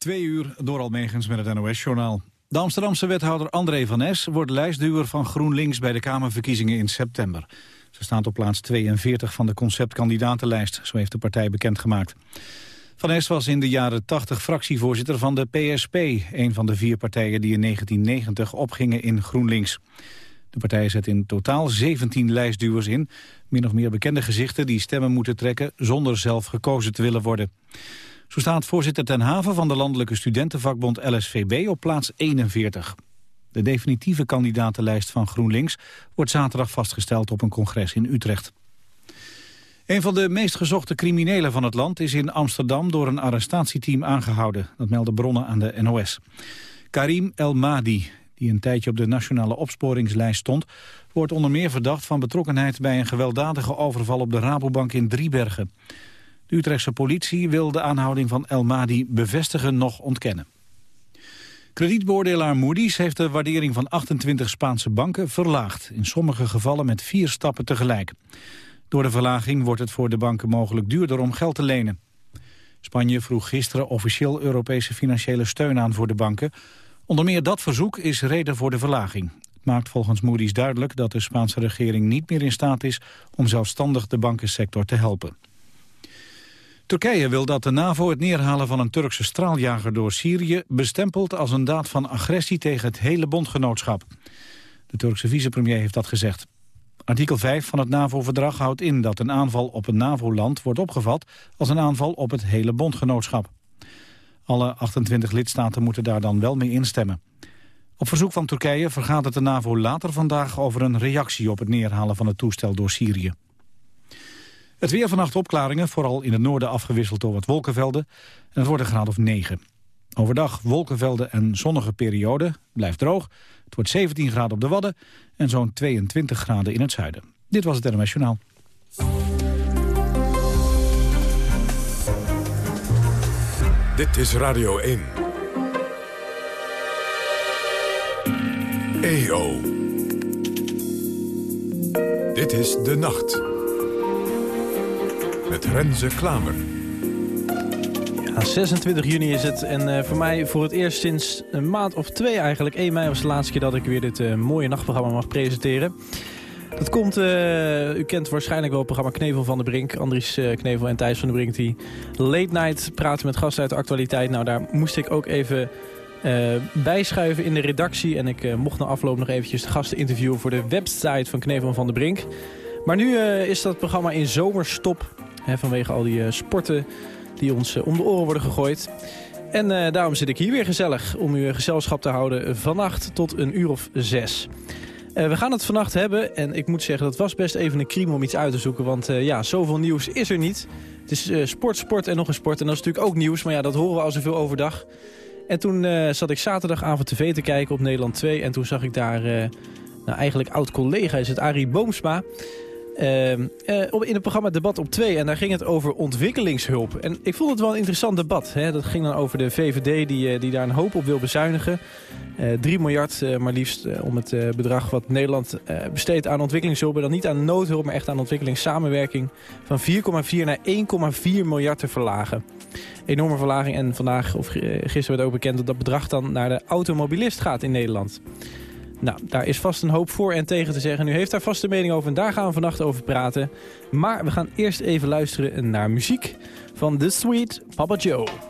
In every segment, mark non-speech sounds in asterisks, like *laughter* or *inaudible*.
Twee uur door Almegens met het NOS-journaal. De Amsterdamse wethouder André van Es wordt lijstduwer van GroenLinks bij de Kamerverkiezingen in september. Ze staat op plaats 42 van de conceptkandidatenlijst, zo heeft de partij bekendgemaakt. Van Es was in de jaren 80 fractievoorzitter van de PSP, een van de vier partijen die in 1990 opgingen in GroenLinks. De partij zet in totaal 17 lijstduwers in, min of meer bekende gezichten die stemmen moeten trekken zonder zelf gekozen te willen worden. Zo staat voorzitter Ten Haven van de landelijke studentenvakbond LSVB op plaats 41. De definitieve kandidatenlijst van GroenLinks wordt zaterdag vastgesteld op een congres in Utrecht. Een van de meest gezochte criminelen van het land is in Amsterdam door een arrestatieteam aangehouden. Dat melden bronnen aan de NOS. Karim El Mahdi, die een tijdje op de nationale opsporingslijst stond, wordt onder meer verdacht van betrokkenheid bij een gewelddadige overval op de Rabobank in Driebergen. De Utrechtse politie wil de aanhouding van El Mahdi bevestigen nog ontkennen. Kredietbeoordelaar Moody's heeft de waardering van 28 Spaanse banken verlaagd. In sommige gevallen met vier stappen tegelijk. Door de verlaging wordt het voor de banken mogelijk duurder om geld te lenen. Spanje vroeg gisteren officieel Europese financiële steun aan voor de banken. Onder meer dat verzoek is reden voor de verlaging. Het maakt volgens Moody's duidelijk dat de Spaanse regering niet meer in staat is om zelfstandig de bankensector te helpen. Turkije wil dat de NAVO het neerhalen van een Turkse straaljager door Syrië bestempelt als een daad van agressie tegen het hele bondgenootschap. De Turkse vicepremier heeft dat gezegd. Artikel 5 van het NAVO-verdrag houdt in dat een aanval op een NAVO-land wordt opgevat als een aanval op het hele bondgenootschap. Alle 28 lidstaten moeten daar dan wel mee instemmen. Op verzoek van Turkije vergaat de NAVO later vandaag over een reactie op het neerhalen van het toestel door Syrië. Het weer vannacht opklaringen, vooral in het noorden afgewisseld door wat wolkenvelden. En het wordt een graad of 9. Overdag wolkenvelden en zonnige periode, blijft droog. Het wordt 17 graden op de Wadden en zo'n 22 graden in het zuiden. Dit was het NMS. Dit is Radio 1. EO. Dit is De Nacht met Renze Klamer. Ja, 26 juni is het en uh, voor mij voor het eerst sinds een maand of twee eigenlijk. 1 mei was de laatste keer dat ik weer dit uh, mooie nachtprogramma mag presenteren. Dat komt, uh, u kent waarschijnlijk wel het programma Knevel van de Brink. Andries Knevel en Thijs van de Brink die late night praten met gasten uit de actualiteit. Nou, daar moest ik ook even bijschuiven in de redactie. En ik mocht na afloop nog eventjes de gasten interviewen voor de website van Knevel van de Brink. Maar nu is dat programma in zomerstop vanwege al die uh, sporten die ons uh, om de oren worden gegooid. En uh, daarom zit ik hier weer gezellig om u gezelschap te houden vannacht tot een uur of zes. we gaan het vannacht hebben en ik moet zeggen dat was best even een crime om iets uit te zoeken. Want ja, zoveel nieuws is er niet. Het is sport, sport en nog een sport. En dat is natuurlijk ook nieuws, maar ja, dat horen we al zoveel overdag. En toen zat ik zaterdagavond tv te kijken op Nederland 2. En toen zag ik daar nou, eigenlijk oud-collega, is het Arie Boomsma... Uh, in het programma Debat op 2. En daar ging het over ontwikkelingshulp. En ik vond het wel een interessant debat. Hè. Dat ging dan over de VVD die, eh, die daar een hoop op wil bezuinigen. Uh, 3 miljard maar liefst om het bedrag wat Nederland besteedt aan ontwikkelingshulp. En dan niet aan noodhulp, maar echt aan ontwikkelingssamenwerking. Van 4,4 naar 1,4 miljard te verlagen. Enorme verlaging. En vandaag, of gisteren werd ook bekend dat dat bedrag dan naar de automobilist gaat in Nederland. Nou, daar is vast een hoop voor en tegen te zeggen. U heeft daar vast een mening over en daar gaan we vannacht over praten. Maar we gaan eerst even luisteren naar muziek van The Sweet Papa Joe.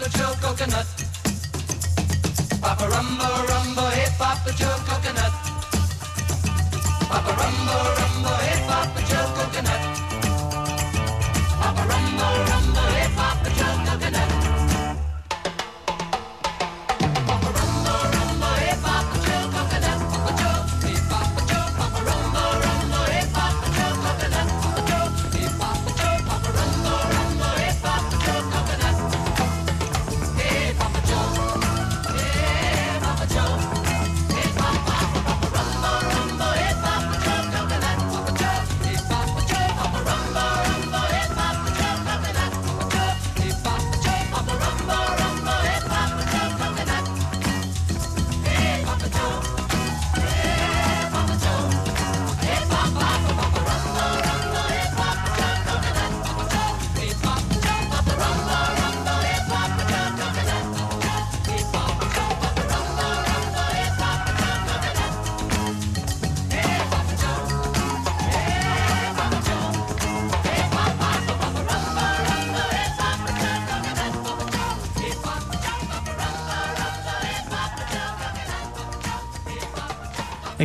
Papa Joe coconut. Papa rumbo, rumbo, hey Papa Joe coconut. Papa rumbo, rumbo, hey Papa Joe coconut. Papa rumbo, rumbo, hey Papa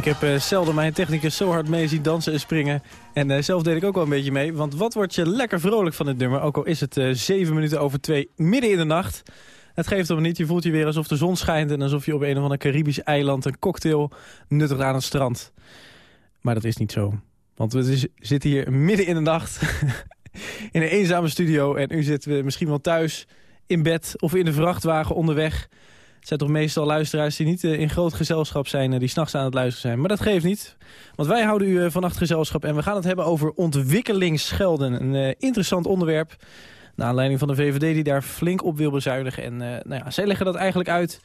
Ik heb eh, zelden mijn technicus zo hard mee zien dansen en springen. En eh, zelf deed ik ook wel een beetje mee. Want wat word je lekker vrolijk van dit nummer. Ook al is het eh, zeven minuten over twee midden in de nacht. Het geeft hem niet. Je voelt je weer alsof de zon schijnt. En alsof je op een of ander Caribisch eiland een cocktail nuttigt aan het strand. Maar dat is niet zo. Want we zitten hier midden in de nacht. *laughs* in een eenzame studio. En u zit misschien wel thuis in bed of in de vrachtwagen onderweg. Zijn toch meestal luisteraars die niet eh, in groot gezelschap zijn... eh, die s'nachts aan het luisteren zijn. Maar dat geeft niet. Want wij houden u eh, vannacht gezelschap... en we gaan het hebben over ontwikkelingsgelden. Een interessant onderwerp. Naar aanleiding van de VVD die daar flink op wil bezuinigen. En nou ja, zij leggen dat eigenlijk uit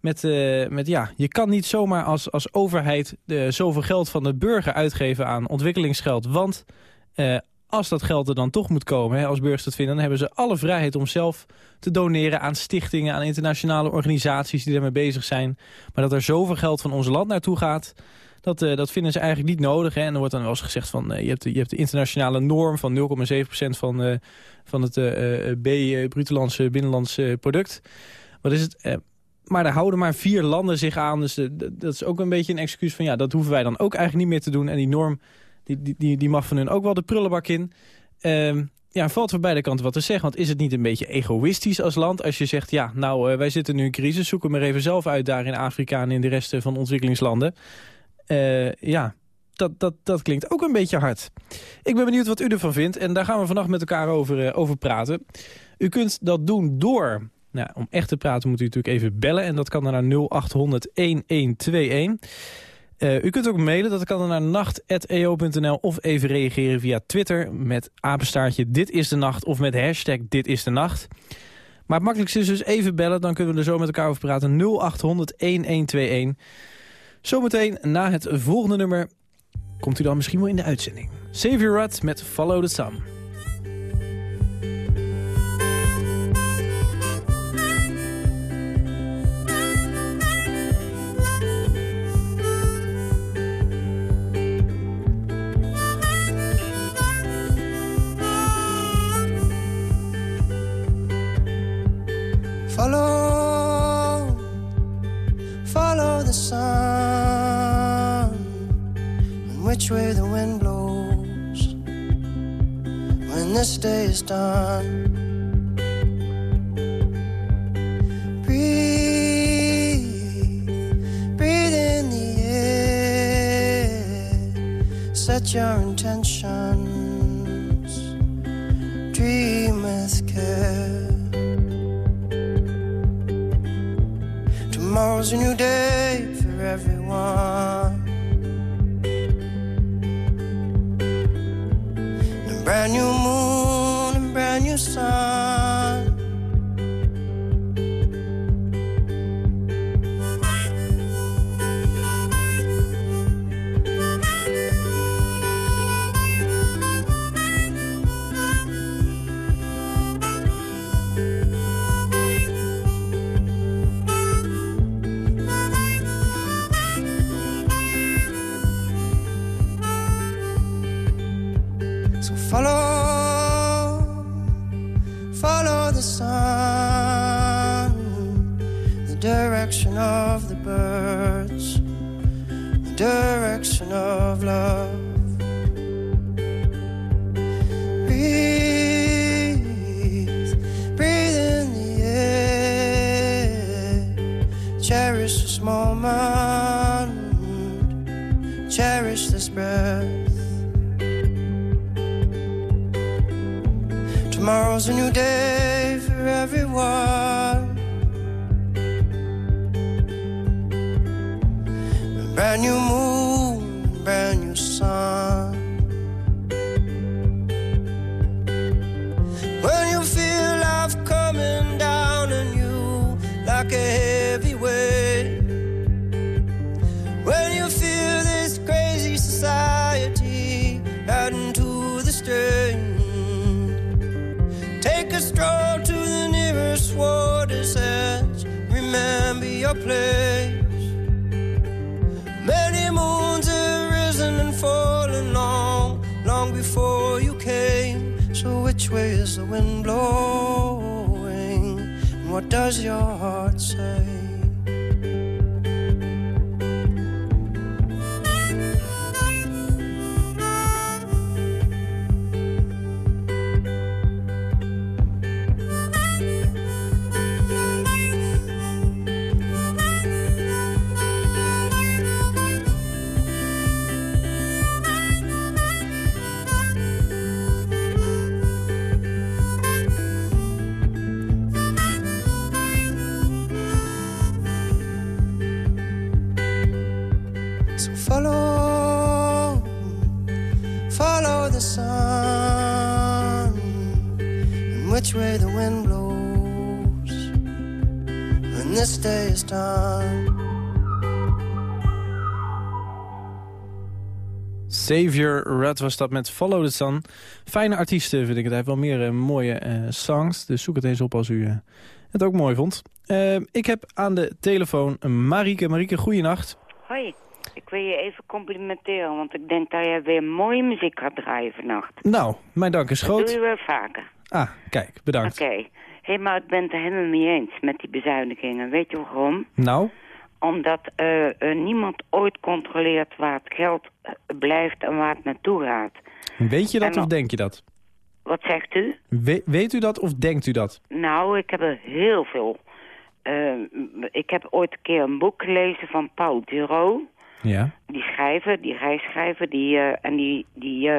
met... met ja, je kan niet zomaar als, als overheid eh, zoveel geld van de burger uitgeven aan ontwikkelingsgeld. Want als dat geld er dan toch moet komen, hè, als burgers dat vinden... dan hebben ze alle vrijheid om zelf te doneren aan stichtingen... aan internationale organisaties die daarmee bezig zijn. Maar dat er zoveel geld van ons land naartoe gaat... Dat, eh, dat vinden ze eigenlijk niet nodig. Hè. En er wordt dan wel eens gezegd van... eh, je, hebt de, je hebt de internationale norm van 0,7% van, eh, van het B, brutolandse binnenlands eh, product. Wat is het? Maar daar houden maar vier landen zich aan. Dus dat is ook een beetje een excuus van... ja, dat hoeven wij dan ook eigenlijk niet meer te doen. En die norm die, die, die, mag van hun ook wel de prullenbak in. Ehm, ja, valt voor beide kanten wat te zeggen. Want is het niet een beetje egoïstisch als land als je zegt... ja, nou, eh, wij zitten nu in crisis, zoeken maar even zelf uit daar in Afrika... en in de rest van ontwikkelingslanden. Eh, ja, dat, dat, dat klinkt ook een beetje hard. Ik ben benieuwd wat u ervan vindt en daar gaan we vannacht met elkaar over, eh, over praten. U kunt dat doen door... Nou, om echt te praten moet u natuurlijk even bellen en dat kan dan naar 0800-1121... Eh, u kunt ook mailen, dat kan naar nacht.eo.nl of even reageren via Twitter met apenstaartje dit is de nacht of met hashtag dit is de nacht. Maar het makkelijkste is dus even bellen, dan kunnen we er zo met elkaar over praten. 0800-1121. Zometeen na het volgende nummer komt u dan misschien wel in de uitzending. Xavier Rudd met Follow the Sun. Follow, follow the sun, and which way the wind blows when this day is done. Breathe, breathe in the air, set your intentions, Tomorrow's a new day cause you're Savior Red was dat met Follow the Sun. Fijne artiesten vind ik het. Hij heeft wel meer eh, mooie eh, songs. Dus zoek het eens op als u eh, het ook mooi vond. Ik heb aan de telefoon Marieke. Marieke, goeienacht. Hoi, ik wil je even complimenteren, want ik denk dat jij weer mooie muziek gaat draaien vannacht. Nou, mijn dank is Dat doe groot. je wel vaker. Ah, kijk, bedankt. Oké. Hé, maar ik ben het helemaal niet eens met die bezuinigingen. Weet je waarom? Nou, Omdat eh, eh, niemand ooit controleert waar het geld eh, blijft en waar het naartoe gaat. weet je dat En of denk je dat? Wat zegt u? We- weet u dat of denkt u dat? Nou, ik heb er heel veel. eh, ik heb ooit een keer een boek gelezen van Paul Giro. Ja. die schrijver, die reisschrijver, die, eh, en die, die,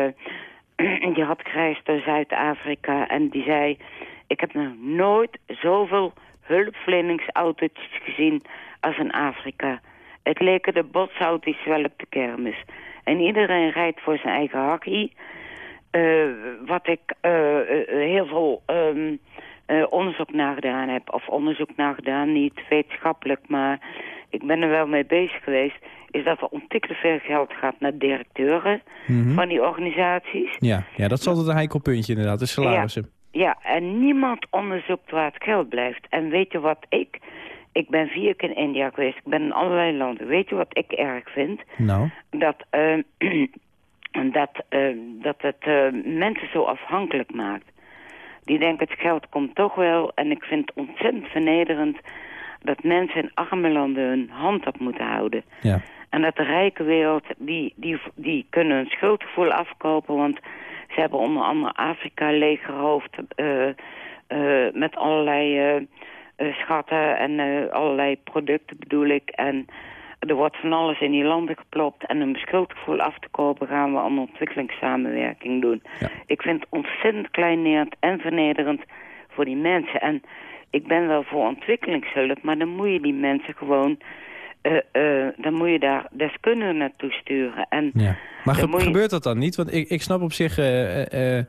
*clears throat* die had gereisd door Zuid-Afrika en die zei... ik heb nog nooit zoveel hulpverleningsautootjes gezien als in Afrika. Het leken de botsauto's wel op de kermis. En iedereen rijdt voor zijn eigen hakkie. Eh, wat ik eh, eh, heel veel ehm, eh, onderzoek naar gedaan heb. Of onderzoek naar gedaan, niet wetenschappelijk, maar ik ben er wel mee bezig geweest. Is dat er ontzettend veel geld gaat naar directeuren Mhm. van die organisaties. Ja, ja, dat is altijd een heikel puntje inderdaad, de salarissen. Ja, en niemand onderzoekt waar het geld blijft. En weet je wat ik... Ik ben vier keer in India geweest. Ik ben in allerlei landen. Weet je wat ik erg vind? Nou, dat, eh, *clears throat* dat, eh, dat het eh, mensen zo afhankelijk maakt. Die denken het geld komt toch wel. En ik vind het ontzettend vernederend dat mensen in arme landen hun hand op moeten houden. ja. En dat de rijke wereld, die, die, die kunnen een schuldgevoel afkopen. Want ze hebben onder andere Afrika leeggeroofd eh, eh, met allerlei eh, schatten en eh, allerlei producten bedoel ik. En er wordt van alles in die landen geplopt. En om schuldgevoel af te kopen gaan we aan ontwikkelingssamenwerking doen. Ja. Ik vind het ontzettend kleinerend en vernederend voor die mensen. En ik ben wel voor ontwikkelingshulp, maar dan moet je die mensen gewoon... eh, eh, dan moet je daar deskundigen naartoe sturen. En Ja. Maar ge- je- gebeurt dat dan niet? Want ik, ik snap op zich eh,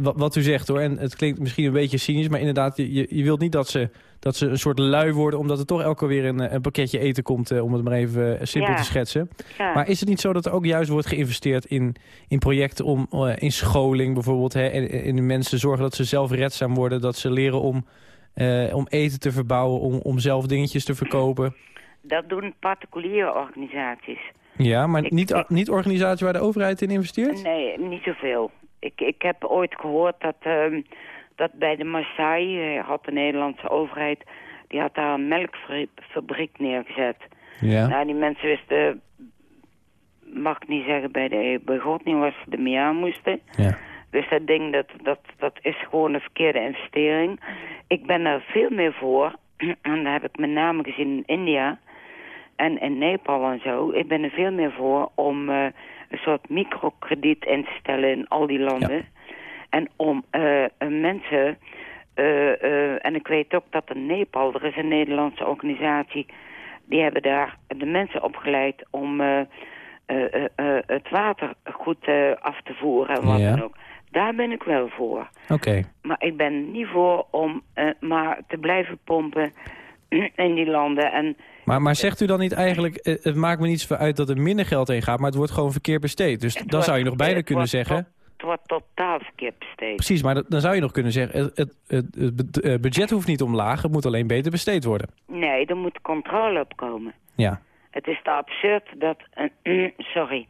wat, wat u zegt hoor. En het klinkt misschien een beetje cynisch, maar inderdaad, je, je- wilt niet dat ze, dat ze een soort lui worden, omdat er toch elke keer weer een, een pakketje eten komt, om het maar even simpel Ja. te schetsen. ja, Maar is het niet zo dat er ook juist wordt geïnvesteerd in, in projecten om in scholing bijvoorbeeld, hè, en, in de mensen zorgen dat ze zelfredzaam worden, dat ze leren om, om eten te verbouwen, om, om zelf dingetjes te verkopen? Dat doen particuliere organisaties. Ja, maar Ik- niet, ik- niet organisatie waar de overheid in investeert? Nee, niet zoveel. Ik, ik heb ooit gehoord dat, ehm, dat bij de Maasai, eh, had de Nederlandse overheid... Die had daar een melkfabriek neergezet. Ja. Nou, die mensen wisten, mag ik niet zeggen bij, de, bij God niet, waar ze ermee aan moesten. ja. Dus dat ding, dat, dat, dat is gewoon een verkeerde investering. Ik ben er veel meer voor. *clears throat* En dat heb ik met name gezien in India en in Nepal en zo. Ik ben er veel meer voor om eh, een soort microkrediet in te stellen in al die landen. En om eh, eh, mensen... eh, eh, en ik weet ook dat in Nepal, er is een Nederlandse organisatie... die hebben daar de mensen opgeleid om eh, eh, eh, eh, het water goed af te voeren en wat Ja. dan ook. Daar ben ik wel voor. Oké. Maar ik ben niet voor om eh, maar te blijven pompen *clears throat* in die landen. En Maar, maar zegt u dan niet eigenlijk, eh, het maakt me niet zoveel uit dat er minder geld heen gaat, maar het wordt gewoon verkeerd besteed. Dus dan zou je nog het kunnen zeggen. Het wordt totaal verkeerd besteed. Precies, maar dan zou je nog kunnen zeggen, het, het, het, het be- eh, budget hoeft niet omlaag, het moet alleen beter besteed worden. Nee, er moet controle op komen. Ja, Het is te absurd dat, *clears throat* sorry,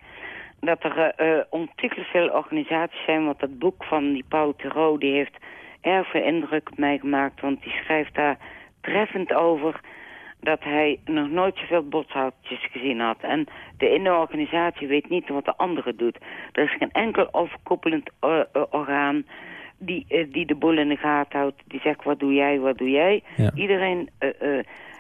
dat er ontiegelijk veel organisaties zijn. Want dat boek van die Paul Theroux, die heeft erg veel indruk op mij gemaakt. Want die schrijft daar treffend over dat hij nog nooit zoveel botshoutjes gezien had. En de ene organisatie weet niet wat de andere doet. Er is geen enkel overkoepelend eh, eh, orgaan die, eh, die de boel in de gaten houdt. Die zegt, wat doe jij, wat doe jij? Ja. Iedereen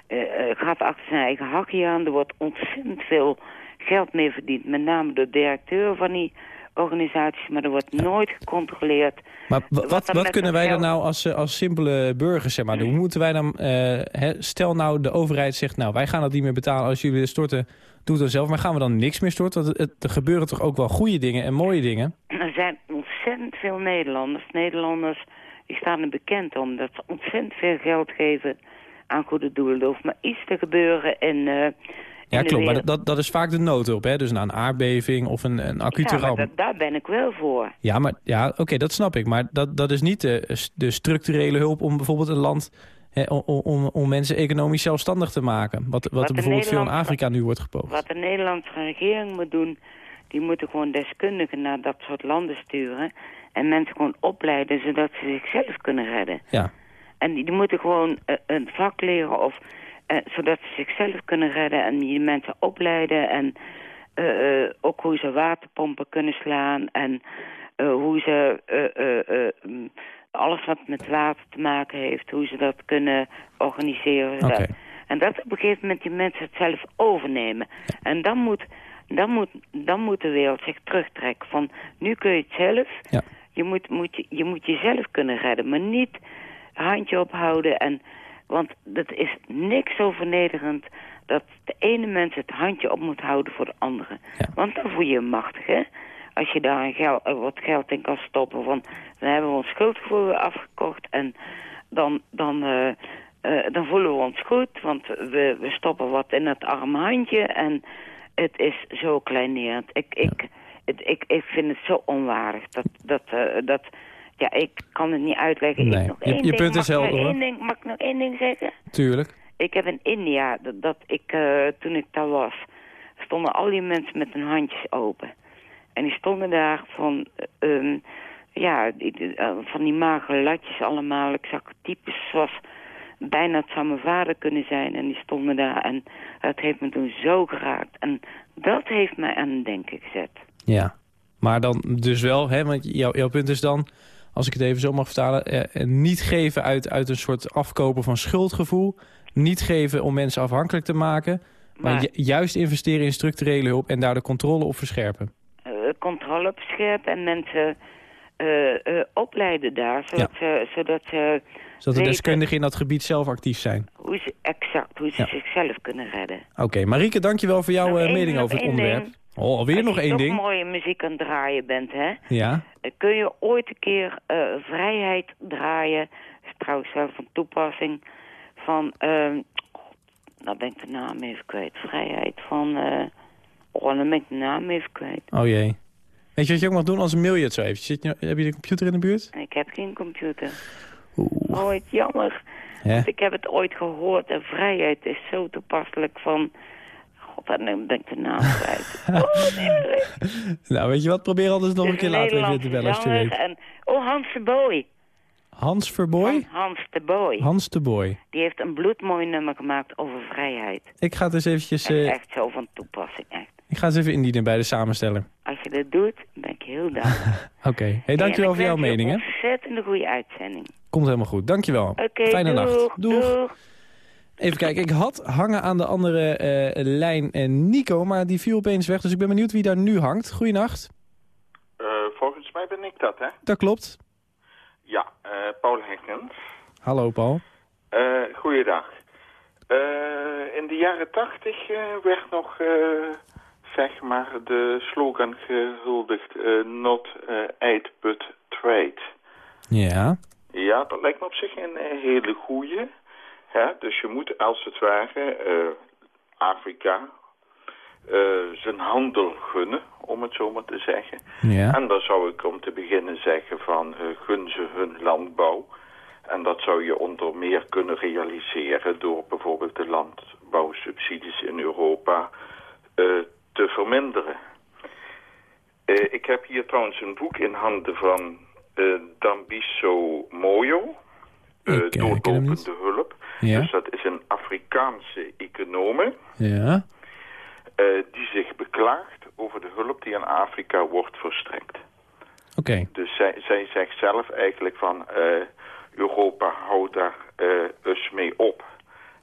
eh, gaat achter zijn eigen hakje aan. Er wordt ontzettend veel geld mee verdiend. Met name door de directeur van die organisaties. Maar er wordt nooit gecontroleerd. maar wa- Wat wat, kunnen dat wij dan nou als, eh, als simpele burgers zeg maar doen? Hoe moeten wij dan, eh, stel nou de overheid zegt, nou wij gaan dat niet meer betalen als jullie storten, doe dan zelf. Maar gaan we dan niks meer storten? Want het, er gebeuren toch ook wel goede dingen en mooie dingen? Er zijn ontzettend veel Nederlanders. Nederlanders die staan er bekend om dat ze ontzettend veel geld geven aan goede doelen. Er hoeft maar iets te gebeuren in, eh Ja, klopt. Maar dat, dat, is vaak de noodhulp, hè? Dus na een aardbeving of een, een acute ja, ramp. dat- daar ben ik wel voor. Ja, maar ja, oké, dat snap ik. Maar dat, dat is niet de, de structurele hulp om bijvoorbeeld een land... Hè, om, om, om mensen economisch zelfstandig te maken. Wat, wat, Wat er bijvoorbeeld veel in Afrika nu wordt gepoogd. Wat de Nederlandse regering moet doen... die moeten gewoon deskundigen naar dat soort landen sturen... en mensen gewoon opleiden zodat ze zichzelf kunnen redden. Ja, En die, die moeten gewoon eh, een vak leren of, eh, zodat ze zichzelf kunnen redden en die mensen opleiden. En eh, eh, ook hoe ze waterpompen kunnen slaan en eh, hoe ze eh, eh, eh, mm, alles wat met water te maken heeft, hoe ze dat kunnen organiseren. En dat op een gegeven moment die mensen het zelf overnemen. En dan moet, dan, moet, dan moet de wereld zich terugtrekken van nu kun je het zelf. Ja. Je, moet, moet, je, je moet jezelf kunnen redden, maar niet handje ophouden. En, want dat is niks zo vernederend dat de ene mens het handje op moet houden voor de andere. Ja. Want dan voel je je machtig, hè? Als je daar een eh, wat geld in kan stoppen. Want dan hebben we ons schuldgevoel weer afgekocht. En dan, dan, eh, eh, dan voelen we ons goed. Want we, we stoppen wat in het arme handje. En het is zo kleinerend. Ik, ik, het, ik, ik vind het zo onwaardig. Dat, dat, dat, ja, ik kan het niet uitleggen. Ik Nee. nog Je- één je ding. punt is helder, hoor. ding- Mag ik nog één ding zeggen? tuurlijk. Ik heb in India, dat, dat ik, eh, toen ik daar was, stonden al die mensen met hun handjes open. En die stonden daar van, ehm, ja, die, eh, van die magere latjes allemaal. Ik zag types zoals, bijna het zou mijn vader kunnen zijn. En die stonden daar en dat heeft me toen zo geraakt. En dat heeft mij aan het denken gezet. Ja. Maar dan dus wel, hè, want jouw, jouw punt is dan... als ik het even zo mag vertalen... eh, eh, niet geven uit, uit een soort afkopen van schuldgevoel. Niet geven om mensen afhankelijk te maken... maar, Maar- ju- juist investeren in structurele hulp... en daar de controle op verscherpen. eh, controle op scherp en mensen eh, opleiden daar, zodat ze... Zodat ze Zodat de deskundigen in dat gebied zelf actief zijn. Hoe ze, exact, hoe ze Ja. zichzelf kunnen redden. Oké, Marieke, dankjewel voor jouw mening over het onderwerp. ding. Oh, alweer nog Als je één ding. mooie muziek aan het draaien bent, hè? Ja, dan kun je ooit een keer eh, Vrijheid draaien. Dat is trouwens wel van toepassing. Van, ehm God, nou ben ik de naam even kwijt. Vrijheid van, eh oh, dan ben ik de naam even kwijt. oh jee. Weet je wat je ook mag doen als een mail je het zo even? Zit je, heb je de computer in de buurt? Ik heb geen computer. Oeh. Ooit jammer. Hè? Want ik heb het ooit gehoord en vrijheid is zo toepasselijk van... God, dan ben ik de naam kwijt. *laughs* Oh, nee. Nou, weet je wat? Probeer anders nog een keer later even te bellen als je zanger weet. En, oh, Hans de Boy. Hans Verboy? Hans de Boy. Hans de Boy. Die heeft een bloedmooi nummer gemaakt over vrijheid. Ik ga het eens eventjes... Dat eh, echt zo van toepassing, echt. ik ga eens even indienen bij de samensteller. Als je dat doet, ben ik heel dankbaar. *laughs* Oké. Hey, dankjewel voor jouw mening, hè. Een ontzettend goede uitzending. Komt helemaal goed. Dankjewel. Fijne doeg, nacht. Doeg. doeg. Even kijken, ik had hangen aan de andere eh, lijn eh, Nico, maar die viel opeens weg. Dus ik ben benieuwd wie daar nu hangt. Goeienacht. Eh, volgens mij ben ik dat, hè? Dat klopt. Ja, Paul Henkens. Hallo Paul. Goeiedag. In de jaren tachtig werd nog, zeg maar, de slogan gehuldigd... eh, not aid, but trade. Ja. Ja, dat lijkt me op zich een hele goeie. Hè? Dus je moet als het ware eh, Afrika eh, zijn handel gunnen, om het zo maar te zeggen. Ja. En dan zou ik om te beginnen zeggen van eh, gun ze hun landbouw. En dat zou je onder meer kunnen realiseren door bijvoorbeeld de landbouwsubsidies in Europa te verminderen. Ik heb hier trouwens een boek in handen van eh Dambiso Moyo, niet. Doorlopende Hulp. Ja. Dus dat is een Afrikaanse econoom Ja. eh, die zich beklaagt over de hulp die aan Afrika wordt verstrekt. Oké. Dus zij, zij zegt zelf eigenlijk van eh, Europa houdt daar eh eens mee op.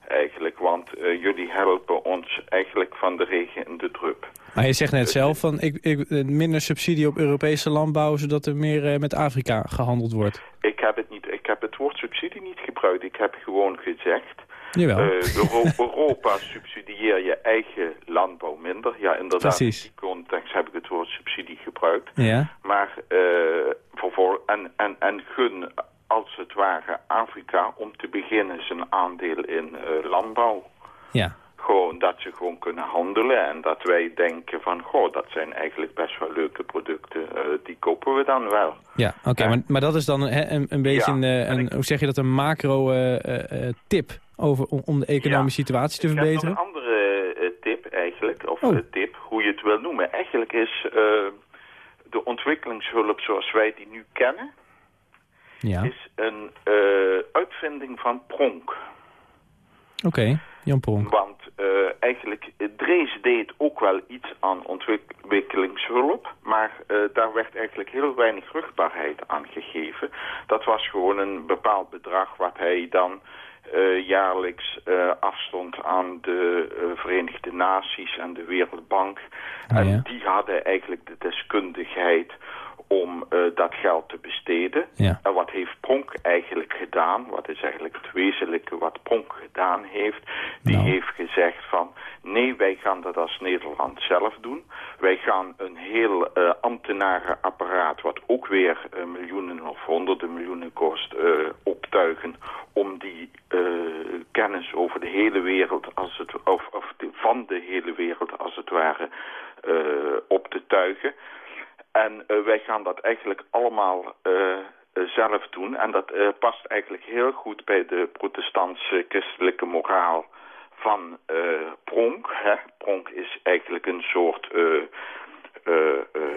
Eigenlijk, want eh, jullie helpen ons eigenlijk van de regen in de drup. Maar je zegt net zelf van ik, ik, eh, minder subsidie op Europese landbouw... zodat er meer eh, met Afrika gehandeld wordt. Ik heb het, ik heb het woord subsidie niet gebruikt. Ik heb gewoon gezegd... Eh, Euro- Europa subsidieer je eigen landbouw minder. Ja, inderdaad. Precies. In die context heb ik het woord subsidie gebruikt. ja. Maar eh vervol- en, en, en gun als het ware Afrika om te beginnen zijn aandeel in eh, landbouw. Ja. Gewoon dat ze gewoon kunnen handelen en dat wij denken van, goh, dat zijn eigenlijk best wel leuke producten, eh, die kopen we dan wel. Ja, oké, Ja. maar, maar dat is dan hè, een, een beetje Ja, een, eh, en een, ik- hoe zeg je dat, een macro eh, eh, eh, tip over, om, de economische situatie te verbeteren? een andere eh, tip eigenlijk, of Oh. eh, tip, hoe je het wil noemen. Eigenlijk is eh, de ontwikkelingshulp zoals wij die nu kennen, Ja, oké. is een eh, uitvinding van Pronk. Jan Pronk. Want eh, eigenlijk, eh, Drees deed ook wel iets aan ontwikkelingshulp, maar eh, daar werd eigenlijk heel weinig rugbaarheid aan gegeven. Dat was gewoon een bepaald bedrag wat hij dan jaarlijks afstond aan de Verenigde Naties en de Wereldbank. En Ja. die hadden eigenlijk de deskundigheid om eh, dat geld te besteden. Ja. En wat heeft Pronk eigenlijk gedaan? Wat is eigenlijk het wezenlijke wat Pronk gedaan heeft? Die Nou. heeft gezegd van... nee, wij gaan dat als Nederland zelf doen. Wij gaan een heel eh ambtenarenapparaat... wat ook weer eh, miljoenen of honderden miljoenen kost... optuigen om die kennis over de hele wereld... Als het, of, of de- van de hele wereld als het ware op te tuigen... En eh, wij gaan dat eigenlijk allemaal eh, eh, zelf doen. En dat past eigenlijk heel goed bij de protestantse christelijke moraal van Pronk. Hè. Pronk is eigenlijk een soort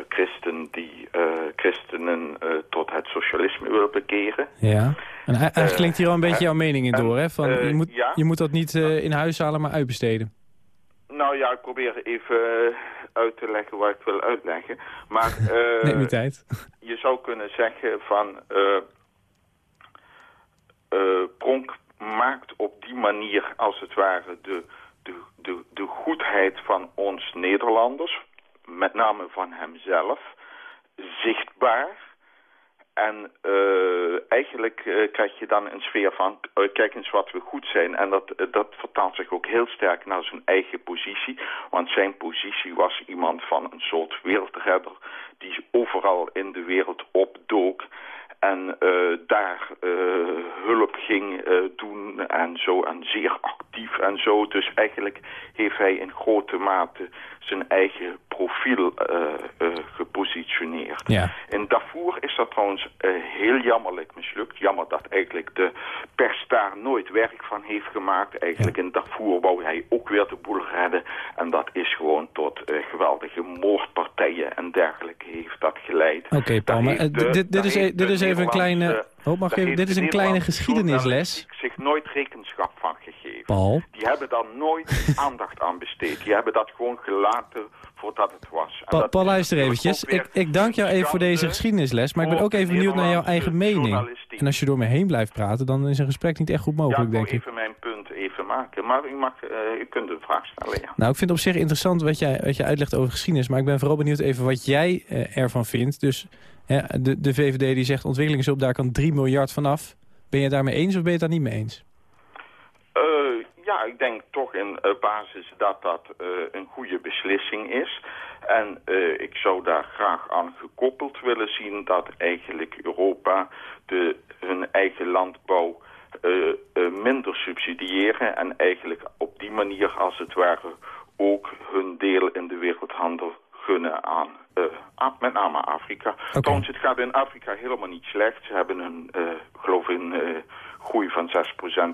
christen die christenen tot het socialisme wil bekeren. Ja. En ei- eigenlijk klinkt hier al een beetje jouw mening in door, hè? Van, je, moet, ja. je moet dat niet in huis halen, maar uitbesteden. Nou ja, ik probeer even uit te leggen wat ik wil uitleggen. Maar *laughs* eh, Neem je tijd. je zou kunnen zeggen van... eh eh, Pronk maakt op die manier als het ware de, de, de, de goedheid van ons Nederlanders, met name van hemzelf, zichtbaar. En eh, eigenlijk eh, krijg je dan een sfeer van, eh, kijk eens wat we goed zijn. En dat, eh, dat vertaalt zich ook heel sterk naar zijn eigen positie. Want zijn positie was iemand van een soort wereldredder die overal in de wereld opdook. En daar hulp ging doen en zo. En zeer actief en zo. Dus eigenlijk heeft hij in grote mate zijn eigen profiel eh, eh, gepositioneerd. Ja. In Darfur is dat trouwens eh, heel jammerlijk mislukt. Jammer dat eigenlijk de pers daar nooit werk van heeft gemaakt. Eigenlijk in Darfur wou hij ook weer de boel redden. En dat is gewoon tot geweldige moordpartijen en dergelijke heeft dat geleid. Oké, Daar Paul, maar heeft de- dit, dit is, e- dit is even een kleine... Oh, mag ik dit is een kleine geschiedenisles. zich nooit rekenschap van gegeven. Paul, Die hebben daar nooit *laughs* aandacht aan besteed. Die hebben dat gewoon gelaten voordat het was. En Pa- dat Paul is luister eventjes. Ik, ik dank jou even voor deze geschiedenisles, maar ik ben ook even benieuwd naar jouw eigen Nederlandse mening. En als je door me heen blijft praten, dan is een gesprek niet echt goed Ja, mogelijk, ik wil denk ik. even mijn punt even maken. Maar u, mag, eh, u kunt een vraag stellen, ja. Nou, ik vind het op zich interessant wat jij, wat je uitlegt over geschiedenis. Maar ik ben vooral benieuwd even wat jij eh, ervan vindt. Dus de, de VVD die zegt ontwikkelingshulp, daar kan 3 miljard vanaf. Ben je het daarmee eens of ben je het daar niet mee eens? Ja, ik denk toch in eh, basis dat dat eh, een goede beslissing is. En eh, ik zou daar graag aan gekoppeld willen zien dat eigenlijk Europa de, hun eigen landbouw minder subsidiëren. En eigenlijk op die manier als het ware ook hun deel in de wereldhandel gunnen aan, met name Afrika. Trouwens, het gaat in Afrika helemaal niet slecht. Ze hebben een, eh, geloof eh, groei van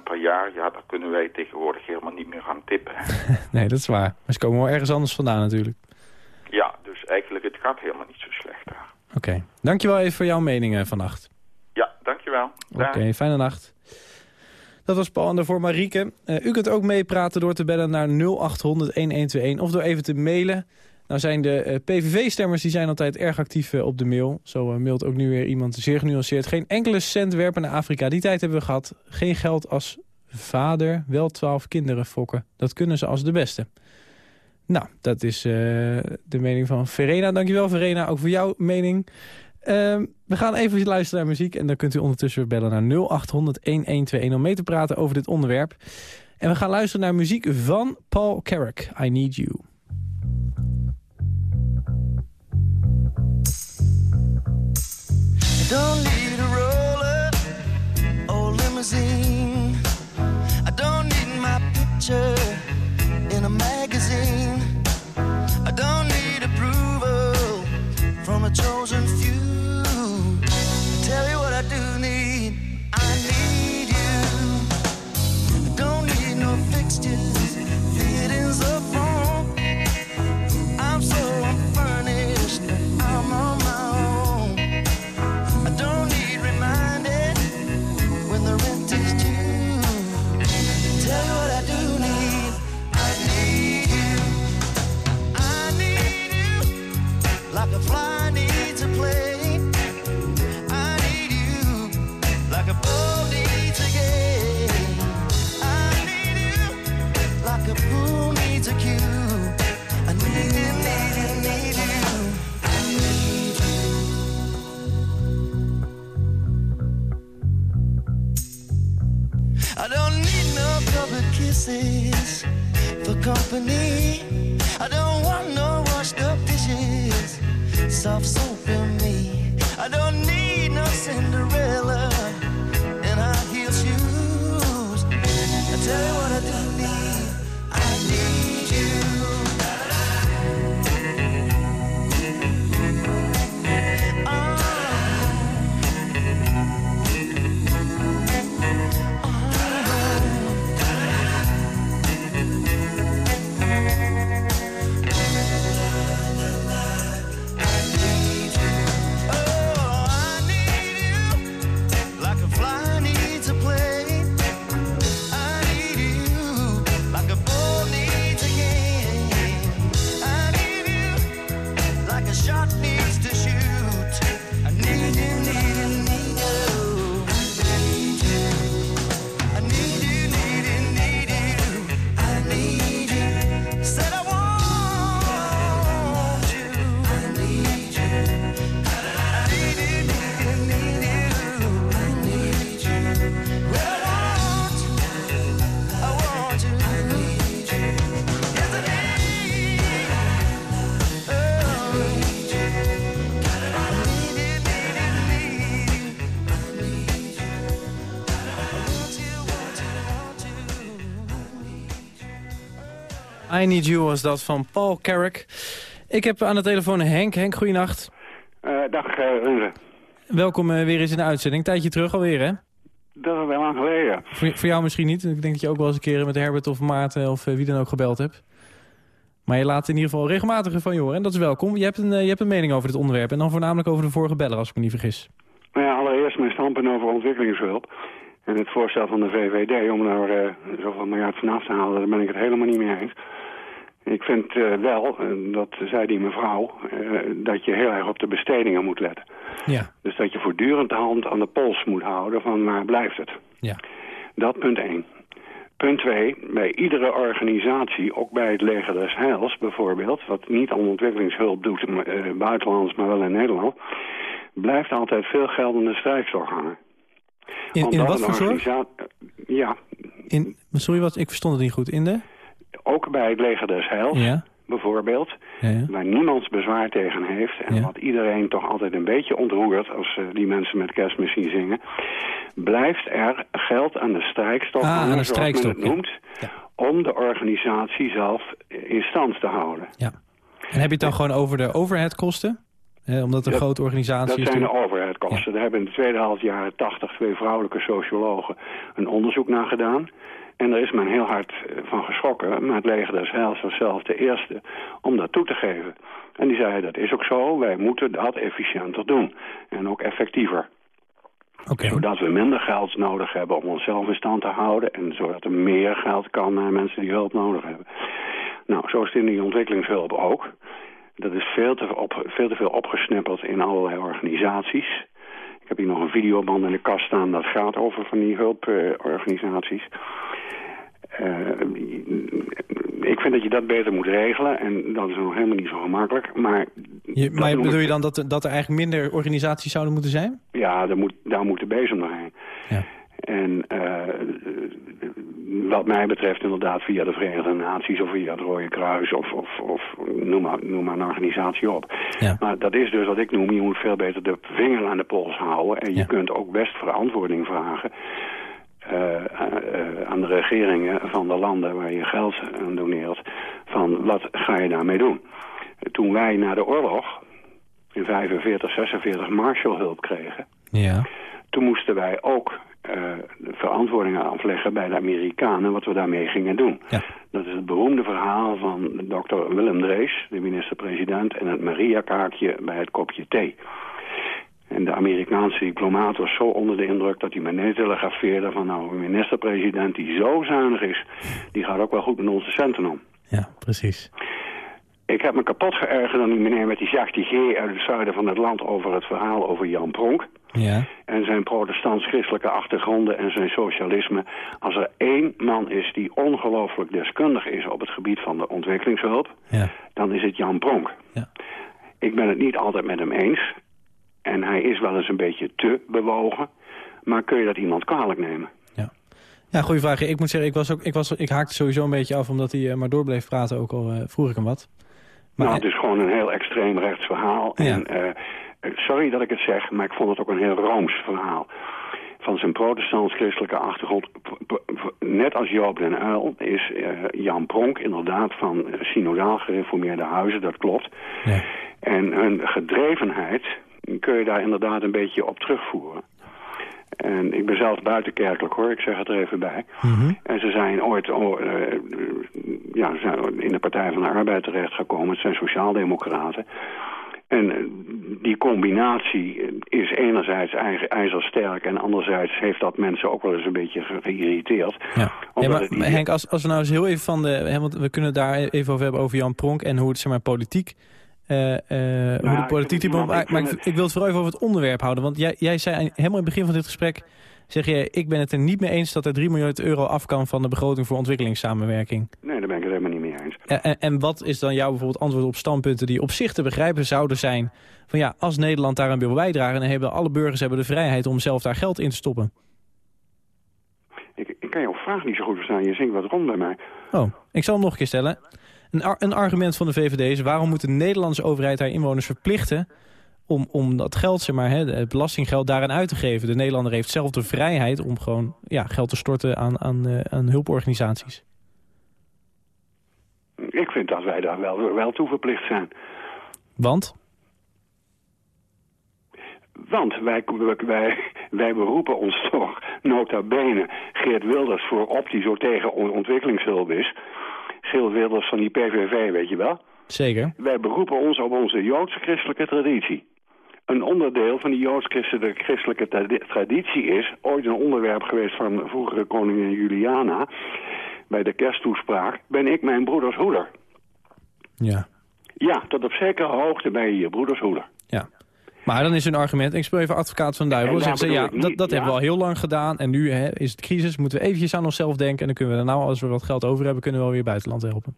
6% per jaar. Ja, daar kunnen wij tegenwoordig helemaal niet meer aan tippen. *laughs* Nee, dat is waar. Maar ze komen wel ergens anders vandaan natuurlijk. ja, dus eigenlijk, het gaat helemaal niet zo slecht daar. Oké. Dankjewel even voor jouw mening eh, vannacht. Ja, dankjewel. Oké, fijne nacht. Dat was Paul en daarvoor Marieke. Eh, u kunt ook meepraten door te bellen naar 0800-1121 of door even te mailen. Nou zijn de eh, PVV-stemmers die zijn altijd erg actief eh, op de mail. Zo eh, mailt ook nu weer iemand zeer genuanceerd. Geen enkele cent werpen naar Afrika. Die tijd hebben we gehad. Geen geld als vader, wel twaalf kinderen fokken. Dat kunnen ze als de beste. Nou, dat is de mening van Verena. Dankjewel Verena, ook voor jouw mening. Ehm, we gaan even luisteren naar muziek en dan kunt u ondertussen bellen naar 0800-1121 om mee te praten over dit onderwerp. En we gaan luisteren naar muziek van Paul Carrick, I Need You. Don't need a roller or limousine. I don't need my picture in a magazine. I don't need approval from a chosen few. I Need You was dat van Paul Carrick. Ik heb aan de telefoon Henk. Henk, goeienacht. Eh, dag uh. Welkom eh, weer eens in de uitzending. Tijdje terug alweer, hè? Dat is wel lang geleden. Voor, voor jou misschien niet. Ik denk dat je ook wel eens een keer met Herbert of Maarten of wie dan ook gebeld hebt. Maar je laat in ieder geval regelmatig van je horen. En dat is welkom. Je hebt, een, je hebt een mening over dit onderwerp. En dan voornamelijk over de vorige beller, als ik me niet vergis. Nou ja, allereerst mijn standpunt over ontwikkelingshulp. En het voorstel van de VVD om daar zoveel miljard vanaf te halen, daar ben ik het helemaal niet mee eens. Ik vind eh, wel, en dat zei die mevrouw, eh, dat je heel erg op de bestedingen moet letten. Ja. Dus dat je voortdurend de hand aan de pols moet houden van waar blijft het. Ja. Dat punt 1. Punt 2, bij iedere organisatie, ook bij het leger des Heils bijvoorbeeld... wat niet aan ontwikkelingshulp doet, eh, buitenlands, maar wel in Nederland... blijft altijd veel geld in de strijkstok hangen. In, in wat voor zorg? Ja, In, sorry, wat, ik verstond het niet goed. In de? Ook bij het leger des Heils Ja. bijvoorbeeld... Ja, ja. waar niemand bezwaar tegen heeft... en wat iedereen toch altijd een beetje ontroert... als eh, die mensen met kerstmis zien zingen... blijft er geld aan de strijkstok Ah, aan de men het noemt... Om de organisatie zelf in stand te houden. ja. En heb je het dan gewoon over de overheadkosten? Eh, omdat er Dat- grote organisaties... Dat zijn de overheidkosten. Daar hebben in de tweede helft jaren 80 twee vrouwelijke sociologen een onderzoek naar gedaan. En daar is men heel hard eh, van geschrokken. Maar het leger des Heils was zelf de eerste om dat toe te geven. En die zei, dat is ook zo, wij moeten dat efficiënter doen. En ook effectiever. Zodat we minder geld nodig hebben om onszelf in stand te houden. En zodat er meer geld kan naar mensen die hulp nodig hebben. Nou, zo is het in die ontwikkelingshulp ook. Dat is veel te, op, veel te veel opgesnippeld in allerlei organisaties. Heb hier nog een videoband in de kast staan. Dat gaat over van die hulporganisaties. ik vind dat je dat beter moet regelen. En dat is nog helemaal niet zo gemakkelijk. Maar, Je, maar bedoel je dan dat, er- dat er eigenlijk minder organisaties zouden moeten zijn? Ja, daar moet, daar moet de bezem. Ja. En eh, wat mij betreft inderdaad via de Verenigde Naties of via het Rode Kruis of, of, of noem, maar, noem maar een organisatie op. Ja. Maar dat is dus wat ik noem, je moet veel beter de vinger aan de pols houden. En je Ja. kunt ook best verantwoording vragen eh, eh, aan de regeringen van de landen waar je geld aan doneert. Van wat ga je daarmee doen? Toen wij na de oorlog in 45, 46 Marshallhulp kregen Ja. toen moesten wij ook eh, de verantwoordingen afleggen bij de Amerikanen wat we daarmee gingen doen. Ja. Dat is het beroemde verhaal van dokter Willem Drees, de minister-president, en het Maria-kaartje bij het kopje thee. En de Amerikaanse diplomaat was zo onder de indruk dat hij me nee telegrafeerde van nou, een minister-president die zo zuinig is, die gaat ook wel goed met onze centen om. Ja, precies. Ik heb me kapot geërgerd aan die meneer met die Jacques G uit het zuiden van het land over het verhaal over Jan Pronk Ja. en zijn protestants-christelijke achtergronden en zijn socialisme. Als er één man is die ongelooflijk deskundig is op het gebied van de ontwikkelingshulp, Ja. dan is het Jan Pronk. Ja. Ik ben het niet altijd met hem eens. En hij is wel eens een beetje te bewogen. Maar kun je dat iemand kwalijk nemen? Ja, goede vraag. Ik moet zeggen, ik, was ook, ik, was, ik haakte sowieso een beetje af... omdat hij eh, maar door bleef praten, ook al eh, vroeg ik hem wat. Maar, nou, het is gewoon een heel extreem rechts verhaal. Ja. En, eh, sorry dat ik het zeg, maar ik vond het ook een heel rooms verhaal. Van zijn protestants-christelijke achtergrond. Net als Joop den Uyl is eh, Jan Pronk inderdaad van eh, synodaal gereformeerde huizen, dat klopt. ja. En hun gedrevenheid kun je daar inderdaad een beetje op terugvoeren. En ik ben zelf buitenkerkelijk hoor, ik zeg het er even bij. Mhm. En ze zijn ooit oh, eh, ja, ze zijn in de Partij van de Arbeid terechtgekomen. Het zijn sociaaldemocraten. En eh, die combinatie is enerzijds ijzer- ijzersterk... en anderzijds heeft dat mensen ook wel eens een beetje ge- geïrriteerd. Ja. Ja, maar, het Henk, als, als we nou eens heel even van de... Hè, want we kunnen het daar even over hebben over Jan Pronk... en hoe het zeg maar, politiek... eh, eh, hoe de politiek die maar, ik maar ik, wil het vooral even over het onderwerp houden. Want jij, jij zei helemaal in het begin van dit gesprek... zeg je, ik ben het er niet mee eens dat er 3 miljard euro af kan... van de begroting voor ontwikkelingssamenwerking. Nee, daar ben ik het helemaal niet mee eens. En, en, en wat is dan jouw bijvoorbeeld antwoord op standpunten... die op zich te begrijpen zouden zijn... van ja, als Nederland daar een wil bijdragen... dan hebben alle burgers hebben de vrijheid om zelf daar geld in te stoppen. Ik, ik kan jouw vraag niet zo goed verstaan. Je zingt wat rond bij mij. Oh, ik zal hem nog een keer stellen. Een, ar- een argument van de VVD is... waarom moet de Nederlandse overheid haar inwoners verplichten... om, om dat geld, zeg maar, hè, het belastinggeld daaraan uit te geven? De Nederlander heeft zelf de vrijheid om gewoon ja, geld te storten aan, aan, eh, aan hulporganisaties. Ik vind dat wij daar wel, wel toe verplicht zijn. Want? Want wij, wij, Wij beroepen ons toch, nota bene, Geert Wilders voorop die zo tegen on- ontwikkelingshulp is. Geert Wilders van die PVV, weet je wel. Zeker. Wij beroepen ons op onze joods-christelijke traditie. Een onderdeel van die joods-christelijke christelijke tradi- traditie is... ooit een onderwerp geweest van vroegere koningin Juliana... bij de kersttoespraak... ben ik mijn broeders hoeder. Ja. Ja, tot op zekere hoogte ben je je broeders hoeder. ja. Maar dan is een argument, ik speel even advocaat van duivel. Zeggen ze, ja, dat, dat ja. hebben we al heel lang gedaan. En nu hè, is het crisis, moeten we eventjes aan onszelf denken. En dan kunnen we er nou, als we wat geld over hebben, kunnen we wel weer buitenland helpen.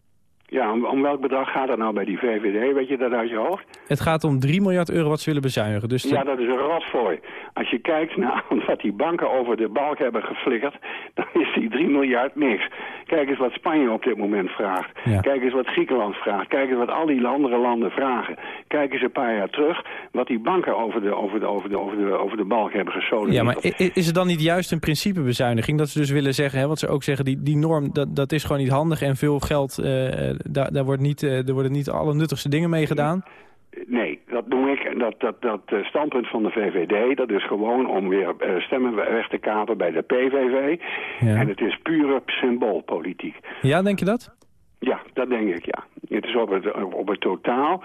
Ja, om, om welk bedrag gaat het nou bij die VVD? Weet je dat uit je hoofd? Het gaat om 3 miljard euro wat ze willen bezuinigen. Dus Ja, dat is een rotfooi. Als je kijkt naar *laughs* wat die banken over de balk hebben geflikkerd... dan is die 3 miljard niks. Kijk eens wat Spanje op dit moment vraagt. Ja. Kijk eens wat Griekenland vraagt. Kijk eens wat al die andere landen vragen. Kijk eens een paar jaar terug wat die banken over de, over de, over de, over de, over de balk hebben gesolen. Ja, maar is het dan niet juist een principebezuiniging? Dat ze dus willen zeggen, hè, wat ze ook zeggen, die, die norm, dat, dat is gewoon niet handig. En veel geld, eh, daar, daar, wordt niet, eh, er worden niet alle nuttigste dingen mee gedaan. Nee, dat doe ik. Dat, dat, dat eh, standpunt van de VVD, dat is gewoon om weer eh, stemmen weg te kapen bij de PVV. Ja. En het is pure symboolpolitiek. Ja, denk je dat? Ja, dat denk ik, ja. Het is op het, op het totaal...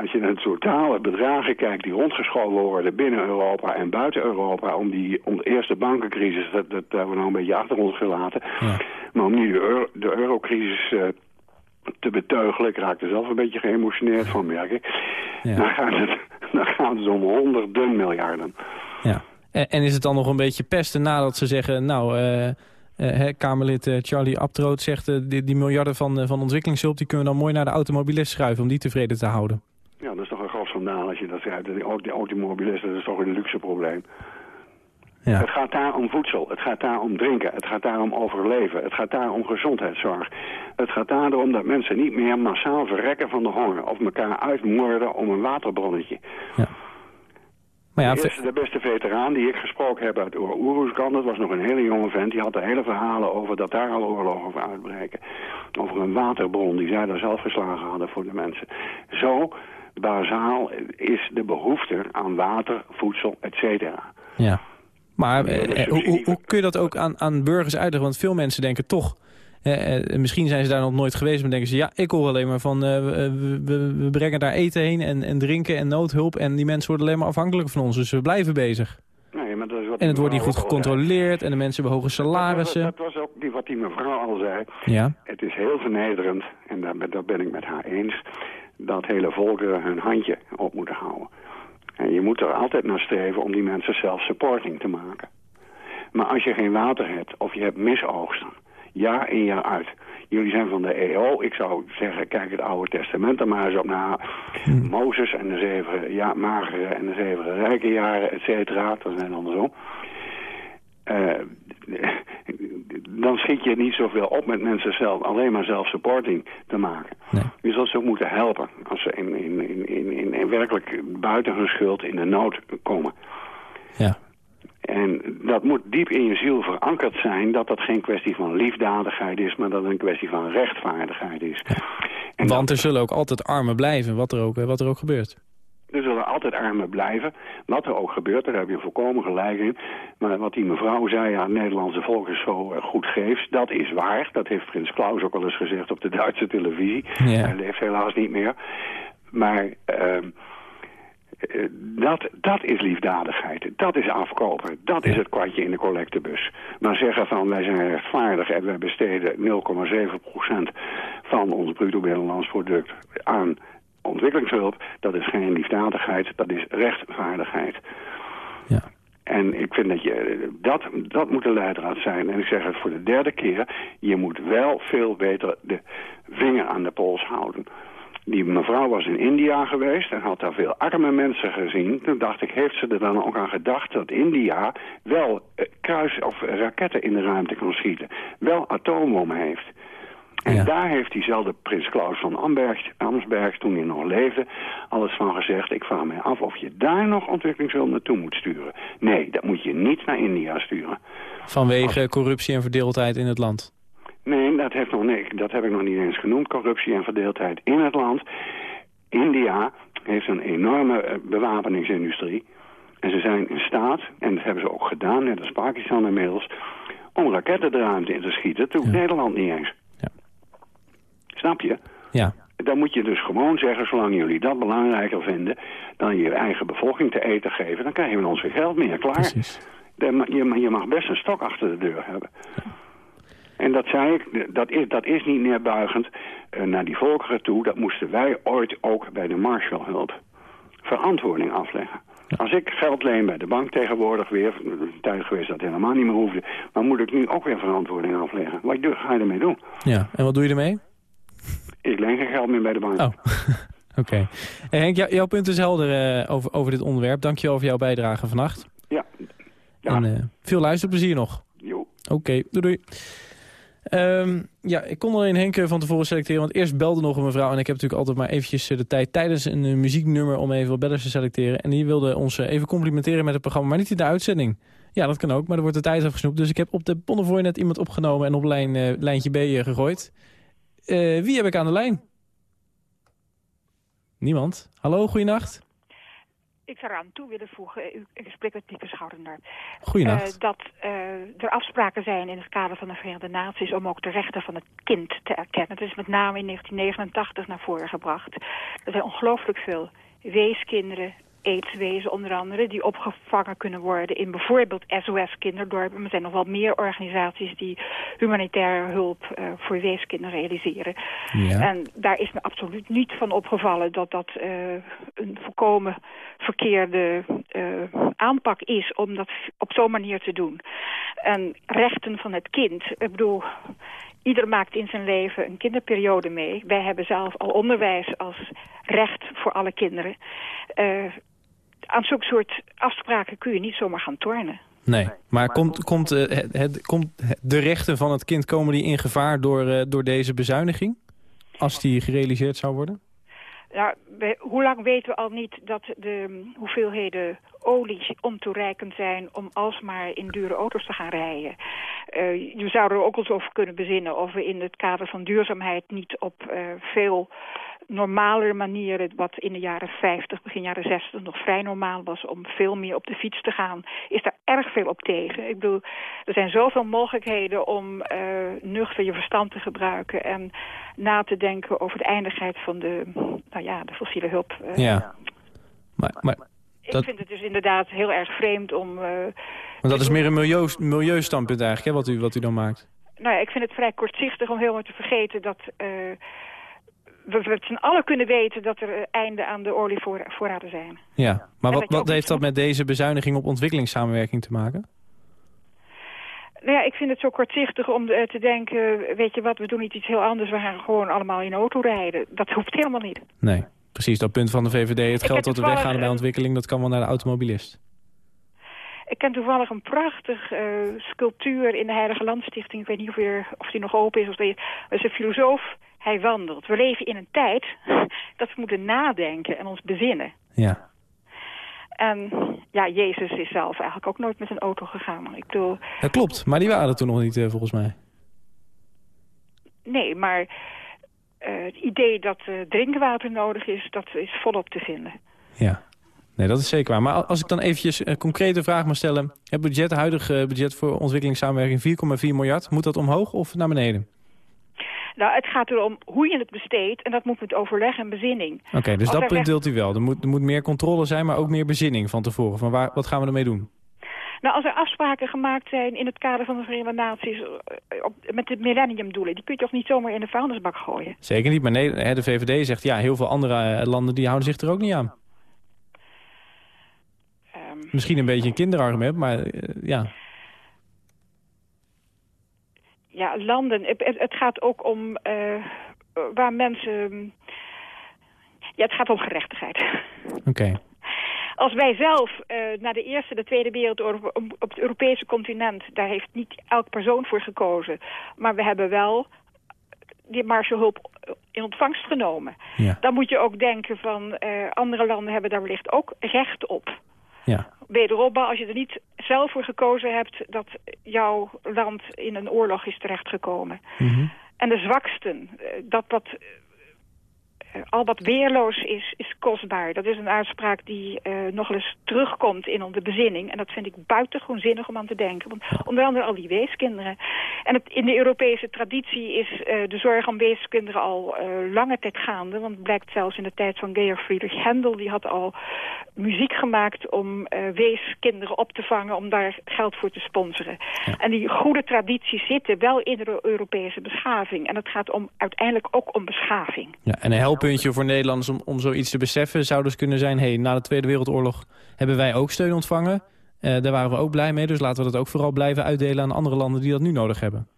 als je naar het totale bedragen kijkt die rondgeschoven worden binnen Europa en buiten Europa... om die om de eerste bankencrisis, dat, dat hebben we nou een beetje achter ons gelaten... Ja. maar om nu de, euro, de eurocrisis te beteugelen... ik raak er zelf een beetje geëmotioneerd van, merk ik... Ja. Dan, gaat het, dan gaat het om honderden miljarden. Ja. En, en is het dan nog een beetje pesten nadat ze zeggen... nou, eh, eh, Kamerlid eh, Charlie Abtroot zegt... die, die miljarden van, van ontwikkelingshulp... die kunnen we dan mooi naar de automobilist schuiven... om die tevreden te houden. Ja, dat is toch een groot schandaal als je dat zegt. Die, au- die automobilisten, dat is toch een luxe probleem. Ja. Het gaat daar om voedsel, het gaat daar om drinken, het gaat daar om overleven, het gaat daar om gezondheidszorg. Het gaat daarom dat mensen niet meer massaal verrekken van de honger of elkaar uitmoorden om een waterbronnetje. Maar ja, de, eerste, de beste veteraan die ik gesproken heb uit Oer- Oeroeskan, dat was nog een hele jonge vent, die had er hele verhalen over dat daar al oorlogen over uitbreken. Over een waterbron die zij daar zelf geslagen hadden voor de mensen. Zo bazaal is de behoefte aan water, voedsel, et cetera. ja. Maar eh, eh, hoe, kun je dat ook aan, aan burgers uitleggen? Want veel mensen denken toch... eh, eh, misschien zijn ze daar nog nooit geweest, maar denken ze... ja, ik hoor alleen maar van... eh, we, we, we brengen daar eten heen en, en drinken en noodhulp... en die mensen worden alleen maar afhankelijk van ons. Dus we blijven bezig. Nee, maar dat is wat En het wordt niet goed gecontroleerd... en de mensen hebben hoge Dat was, salarissen. dat was ook die, wat die mevrouw al zei. Ja, Het is heel vernederend, en daar, ben- daar ben ik met haar eens... dat hele volkeren hun handje op moeten houden. En je moet er altijd naar streven om die mensen self-supporting te maken. Maar als je geen water hebt of je hebt misoogsten, jaar in jaar uit... Jullie zijn van de EO. Ik zou zeggen, kijk het Oude Testament er maar eens op na. Mozes en de zeven ja, magere en de zeven rijke jaren, et cetera. Dat net andersom. Eh, *laughs* dan schiet je niet zoveel op met mensen zelf, alleen maar zelf-supporting te maken. Nee. Je zult ze ook moeten helpen als ze in, in, in, in, in, werkelijk buiten hun schuld in de nood komen. ja. En dat moet diep in je ziel verankerd zijn dat dat geen kwestie van liefdadigheid is, maar dat het een kwestie van rechtvaardigheid is. En Want er zullen ook altijd armen blijven, wat er ook, eh, wat er ook gebeurt. Er zullen altijd armen blijven, wat er ook gebeurt, daar heb je volkomen gelijk in. Maar wat die mevrouw zei, ja, het Nederlandse volk is zo eh, goed geefs, dat is waar. Dat heeft Prins Klaus ook al eens gezegd op de Duitse televisie. Ja. Hij leeft helaas niet meer. Maar ehm, eh, dat, dat is liefdadigheid, dat is afkopen, dat is het kwartje in de collectebus. Maar zeggen van wij zijn rechtvaardig en wij besteden 0,7% van ons bruto binnenlands product aan ontwikkelingshulp, dat is geen liefdadigheid, dat is rechtvaardigheid. Ja. En ik vind dat je, dat, dat moet de leidraad zijn. En ik zeg het voor de derde keer, je moet wel veel beter de vinger aan de pols houden. Die mevrouw was in India geweest en had daar veel arme mensen gezien. Toen dacht ik, heeft ze er dan ook aan gedacht dat India wel eh, kruis- of raketten in de ruimte kan schieten. Wel atoombommen heeft. En Ja. daar heeft diezelfde prins Klaus van Amberg, Amsberg, toen hij nog leefde, alles van gezegd. Ik vraag mij af of je daar nog ontwikkelingshulp naartoe moet sturen. Nee, dat moet je niet naar India sturen. Vanwege corruptie en verdeeldheid in het land. Nee, dat, heeft nog, nee, dat heb ik nog niet eens genoemd. Corruptie en verdeeldheid in het land. India heeft een enorme eh, bewapeningsindustrie. En ze zijn in staat, en dat hebben ze ook gedaan, net als Pakistan inmiddels, om raketten de ruimte in te schieten. Toen Nederland niet eens. Snap je? Ja, Dan moet je dus gewoon zeggen, zolang jullie dat belangrijker vinden... dan je eigen bevolking te eten geven, dan krijg je van ons weer geld meer. Klaar. precies. Je, ma- je mag best een stok achter de deur hebben. En dat zei ik, dat is, dat is niet neerbuigend eh, naar die volkeren toe. Dat moesten wij ooit ook bij de Marshallhulp verantwoording afleggen. Als ik geld leen bij de bank tegenwoordig weer, een tijd geweest dat helemaal niet meer hoefde, maar moet ik nu ook weer verantwoording afleggen. Wat ga je ermee doen? Ja, en wat doe je ermee? Ik leen geen geld meer bij de bank. Oh, *laughs* oké. Hey Henk, jou- jouw punt is helder eh, over, over dit onderwerp. Dank je wel voor jouw bijdrage vannacht. Ja. Ja. En eh, veel luisterplezier nog. Jo. Oké, doei doei. Ehm, ja, ik kon alleen Henk eh, van tevoren selecteren, want eerst belde nog een mevrouw... en ik heb natuurlijk altijd maar eventjes de tijd tijdens een muzieknummer... om even wat bellers te selecteren. En die wilde ons even complimenteren met het programma, maar niet in de uitzending. Ja, dat kan ook, maar er wordt de tijd afgesnoept. Dus ik heb op de Bonnevoor net iemand opgenomen en op lijn, lijntje B gegooid. Eh, wie heb ik aan de lijn? Niemand. Hallo, goeienacht. Ik zou eraan toe willen voegen, u, ik spreek met Pieke Schoudenaar, Goeienacht. eh, dat eh, er afspraken zijn in het kader van de Verenigde Naties om ook de rechten van het kind te erkennen. Dat is met name in 1989 naar voren gebracht. Er zijn ongelooflijk veel weeskinderen, aidswezen onder andere, die opgevangen kunnen worden in bijvoorbeeld SOS Kinderdorpen. Er zijn nog wel meer organisaties die humanitaire hulp eh, voor weeskinderen realiseren. ja. En daar is me absoluut niet van opgevallen dat dat eh, een volkomen verkeerde eh, aanpak is om dat op zo'n manier te doen. En rechten van het kind, ik bedoel, ieder maakt in zijn leven een kinderperiode mee. Wij hebben zelf al onderwijs als recht voor alle kinderen. Eh, aan zulke soort afspraken kun je niet zomaar gaan tornen. Nee, maar komt, komt, eh, het, het, komt de rechten van het kind komen die in gevaar door, eh, door deze bezuiniging? Als die gerealiseerd zou worden? Nou, we- hoe lang weten we al niet dat de hoeveelheden olie ontoereikend zijn om alsmaar in dure auto's te gaan rijden. Eh, je zou er ook eens over kunnen bezinnen of we in het kader van duurzaamheid niet op eh, veel normalere manieren, wat in de jaren 50, begin jaren 60 nog vrij normaal was om veel meer op de fiets te gaan, is daar erg veel op tegen. Ik bedoel, er zijn zoveel mogelijkheden om eh, nuchter je verstand te gebruiken en na te denken over de eindigheid van de, nou ja, de fossiele hulp. Eh, Ja. Maar, maar, Ik vind het dus inderdaad heel erg vreemd om... eh, want dat is meer een milieu, milieustandpunt eigenlijk, hè, wat, u, wat u dan maakt. nou ja, ik vind het vrij kortzichtig om helemaal te vergeten dat... we we met z'n allen kunnen weten dat er eh, einde aan de olievoorraden zijn. Ja, maar wat, wat heeft dat met deze bezuiniging op ontwikkelingssamenwerking te maken? Nou ja, ik vind het zo kortzichtig om eh, te denken, weet je wat, we doen niet iets heel anders, we gaan gewoon allemaal in auto rijden. Dat hoeft helemaal niet. Nee, precies dat punt van de VVD. Het geld dat we weghalen bij ontwikkeling, dat kan wel naar de automobilist. Ik ken toevallig een prachtig eh, sculptuur in de Heilige Landstichting. Ik weet niet of, weer, of die nog open is. Of dat is een filosoof, hij wandelt. We leven in een tijd *laughs* dat we moeten nadenken en ons bezinnen. Ja, En ja, Jezus is zelf eigenlijk ook nooit met een auto gegaan. Ik bedoel, dat klopt. Maar die waren er toen nog niet, eh, volgens mij. nee, maar eh, het idee dat eh, drinkwater nodig is, dat is volop te vinden. Ja. Nee, dat is zeker waar. Maar als ik dan eventjes een concrete vraag mag stellen. Het budget, huidige budget voor ontwikkelingssamenwerking 4,4 miljard. Moet dat omhoog of naar beneden? Nou, het gaat erom hoe je het besteedt en dat moet met overleg en bezinning. Oké, dus Als dat punt echt- deelt u wel. Er moet, er moet meer controle zijn, maar ook meer bezinning van tevoren. Van waar, wat gaan we ermee doen? Nou, als er afspraken gemaakt zijn in het kader van de Verenigde Naties eh, op, met de millenniumdoelen, die kun je toch niet zomaar in de vuilnisbak gooien? Zeker niet, maar nee, de VVD zegt ja, heel veel andere eh, landen die houden zich er ook niet aan. Ehm, Misschien een beetje een kinderargument, maar eh, ja. Ja, landen. Het, gaat ook om eh, waar mensen. Ja, het gaat om gerechtigheid. Oké. Als wij zelf naar de Eerste, de Tweede Wereldoorlog op het Europese continent, daar heeft niet elk persoon voor gekozen. Maar we hebben wel die Marshallhulp in ontvangst genomen. Ja. Dan moet je ook denken van eh, andere landen hebben daar wellicht ook recht op. Ja. Wederom, als je er niet zelf voor gekozen hebt dat jouw land in een oorlog is terechtgekomen. Mhm. En de zwaksten, eh, dat dat al wat weerloos is, is kostbaar. Dat is een uitspraak die eh, nog eens terugkomt in onze bezinning. En dat vind ik buitengewoon zinnig om aan te denken. Want onder andere al die weeskinderen. En het, in de Europese traditie is eh, de zorg om weeskinderen al eh, lange tijd gaande. Want het blijkt zelfs in de tijd van Georg Friedrich Händel. Die had al muziek gemaakt om eh, weeskinderen op te vangen. Om daar geld voor te sponsoren. En die goede tradities zitten wel in de Europese beschaving. En het gaat om, uiteindelijk ook om beschaving. Ja, en een helpuntje voor Nederlanders om, om zoiets te beseffen... zou dus kunnen zijn, hey, na de Tweede Wereldoorlog hebben wij ook steun ontvangen. Eh, daar waren we ook blij mee, dus laten we dat ook vooral blijven uitdelen... aan andere landen die dat nu nodig hebben.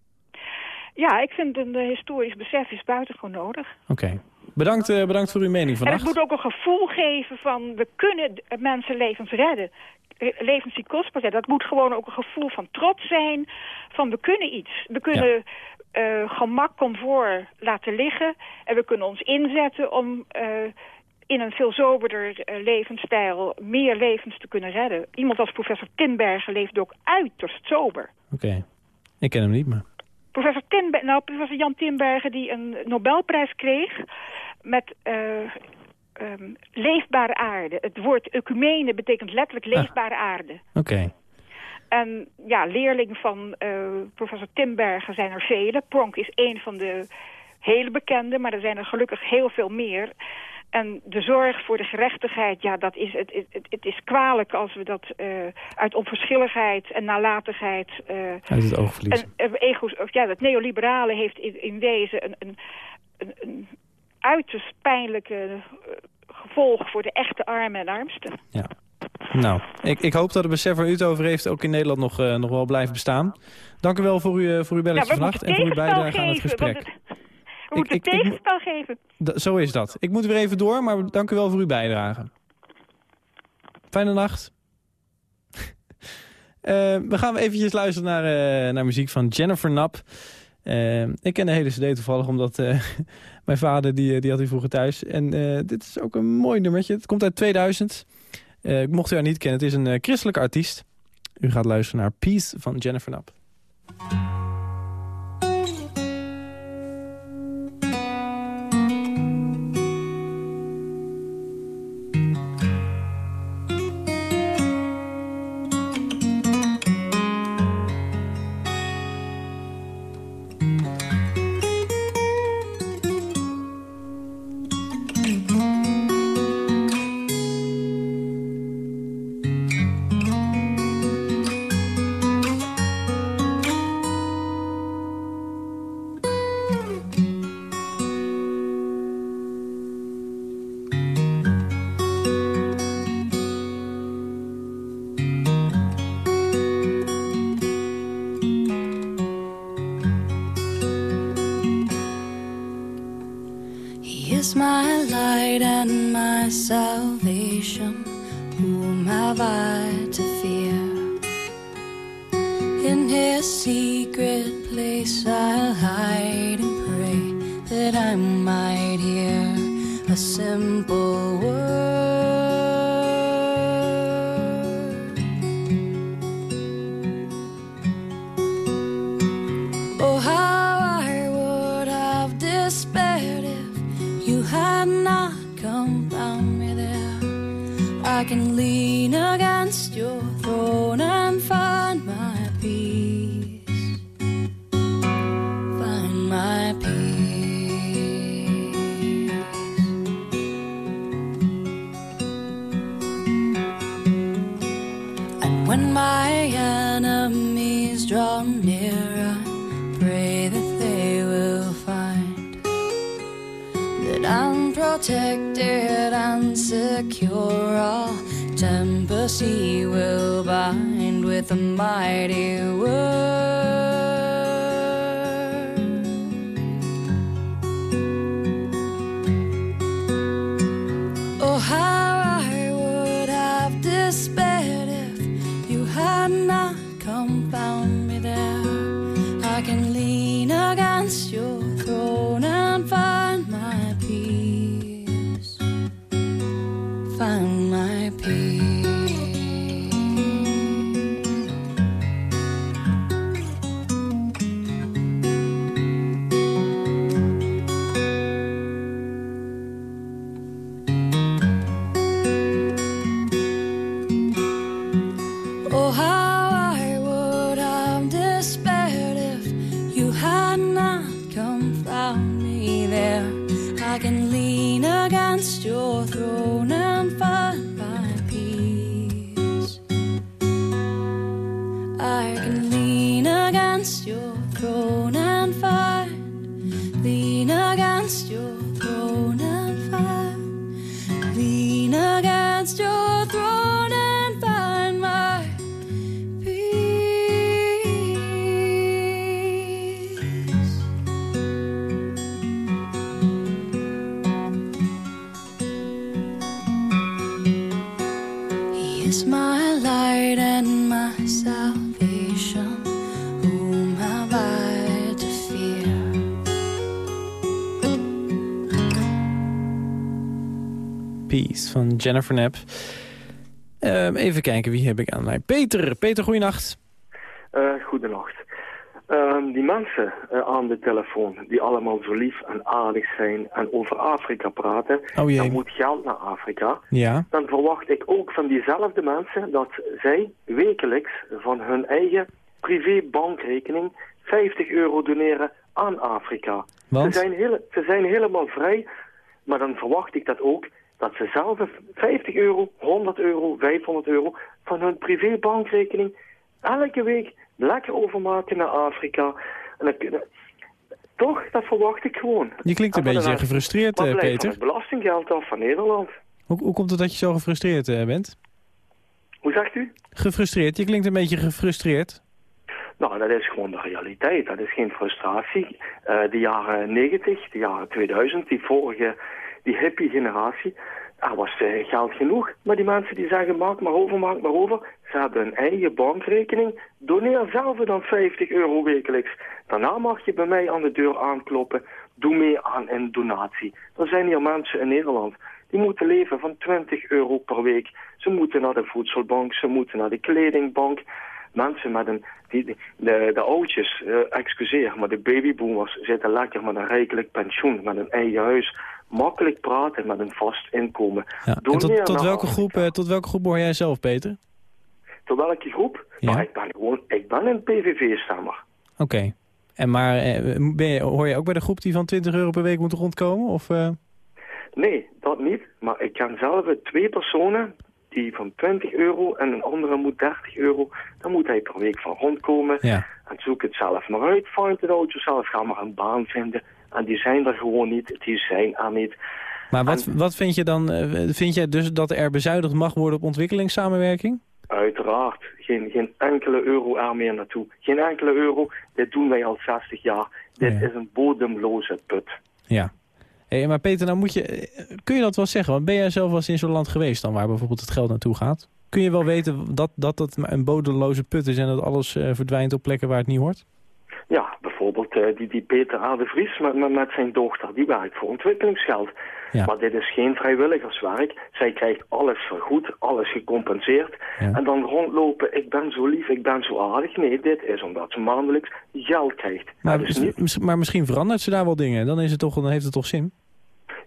Ja, ik vind een historisch besef is buitengewoon nodig. Oké. Bedankt, eh, bedankt voor uw mening En vannacht. het moet ook een gevoel geven van we kunnen mensenlevens redden. Levens die kostbaar zijn. Dat moet gewoon ook een gevoel van trots zijn. Van we kunnen iets. We kunnen eh, gemak, comfort laten liggen. En we kunnen ons inzetten om eh, in een veel soberder eh, levensstijl meer levens te kunnen redden. Iemand als professor Tinbergen leefde ook uiterst sober. Oké. Ik ken hem niet, maar... Professor, Tinber nou, professor Jan Tinbergen die een Nobelprijs kreeg met eh, ehm, leefbare aarde. Het woord ecumene betekent letterlijk leefbare aarde. Oké. En ja, leerling van eh, professor Timbergen zijn er vele. Pronk is een van de hele bekende, maar er zijn er gelukkig heel veel meer. En de zorg voor de gerechtigheid, ja, dat is, het, het, het is kwalijk als we dat eh, uit onverschilligheid en nalatigheid... eh, Uit het oog verliezen. en, ego's, of ja, dat neoliberale heeft in, in wezen een, een, een, een uiterst pijnlijke gevolg voor de echte armen en armsten. Ja. Nou, ik, ik hoop dat het besef waar u het over heeft... ook in Nederland nog, eh, nog wel blijft bestaan. Dank u wel voor, uw, eh, voor uw belletje we vannacht... en voor uw bijdrage aan het geven, gesprek. het- we moeten ik- ik tegenspel geven. Da- zo is dat. Ik moet weer even door, maar dank u wel voor uw bijdrage. Fijne nacht. *laughs* Eh, we gaan eventjes luisteren naar, naar muziek van Jennifer. Eh, ik ken de hele cd toevallig, omdat *laughs* mijn vader die, die had die vroeger thuis. En dit is ook een mooi nummertje. Het komt uit 2000. Eh, ik mocht u haar niet kennen. Het is een eh, christelijke artiest. U gaat luisteren naar Peace van Jennifer Knapp. Against your throne Jennifer Knapp. Ehm, even kijken, wie heb ik aan mij? Peter. Peter, goeienacht. Uh, goedenacht. Ehm, die mensen eh, aan de telefoon, die allemaal zo lief en aardig zijn en over Afrika praten, Oh dan moet geld naar Afrika. Ja. Dan verwacht ik ook van diezelfde mensen dat zij wekelijks van hun eigen privébankrekening 50 euro doneren aan Afrika. Want? Ze, zijn hele, ze zijn helemaal vrij, maar dan verwacht ik dat ook dat ze zelf 50 euro, 100 euro, 500 euro van hun privébankrekening elke week lekker overmaken naar Afrika. En dan kunnen... Toch, dat verwacht ik gewoon. Je klinkt een En beetje dan- gefrustreerd, maar eh, Peter. het belastinggeld af van Nederland. Hoe, hoe komt het dat je zo gefrustreerd eh, bent? Hoe zegt u? Gefrustreerd? Je klinkt een beetje gefrustreerd. Nou, dat is gewoon de realiteit. Dat is geen frustratie. Eh, de jaren 90, de jaren 2000, die vorige, die hippie generatie, er was eh, geld genoeg. Maar die mensen die zeggen, maak maar over, maak maar over. Ze hebben een eigen bankrekening. Doneer zelf dan 50 euro wekelijks. Daarna mag je bij mij aan de deur aankloppen. Doe mee aan een donatie. Er zijn hier mensen in Nederland die moeten leven van 20 euro per week. Ze moeten naar de voedselbank, ze moeten naar de kledingbank. Mensen met een, die, de oudjes, eh, excuseer, maar de babyboomers zitten lekker met een rijkelijk pensioen, met een eigen huis. Makkelijk praten met een vast inkomen. Ja. Tot, welke Afrika. groep, eh, tot welke groep hoor jij zelf, Peter? Tot welke groep? Ja. Nou, ik ben gewoon, ik ben een PVV-stemmer. Oké. En maar eh, ben je, hoor je ook bij de groep die van 20 euro per week moet rondkomen? Of, eh, Nee, dat niet. Maar ik ken zelf twee personen die van 20 euro en een andere moet 30 euro. Dan moet hij per week van rondkomen. Ja. En zoek het zelf maar uit. Find het out jezelf. Ga maar een baan vinden. En die zijn er gewoon niet. Die zijn er niet. Maar wat, wat vind je dan? eh, vind jij dus dat er bezuinigd mag worden op ontwikkelingssamenwerking? Uiteraard. Geen, geen enkele euro er meer naartoe. Geen enkele euro. Dit doen wij al 60 jaar. Dit Ja. is een bodemloze put. Ja. Hey, maar Peter, nou moet je, eh, kun je dat wel zeggen? Want ben jij zelf wel eens in zo'n land geweest dan waar bijvoorbeeld het geld naartoe gaat? Kun je wel weten dat dat het een bodemloze put is en dat alles eh, verdwijnt op plekken waar het niet hoort? Ja, bijvoorbeeld eh, die, die Peter A. de Vries met, met, met zijn dochter, die werkt voor ontwikkelingsgeld. Ja. Maar dit is geen vrijwilligerswerk. Zij krijgt alles vergoed, alles gecompenseerd. Ja. En dan rondlopen, ik ben zo lief, ik ben zo aardig. Nee, dit is omdat ze maandelijks geld krijgt. Maar, niet mis- maar misschien verandert ze daar wel dingen. Dan, is het toch, dan heeft het toch zin?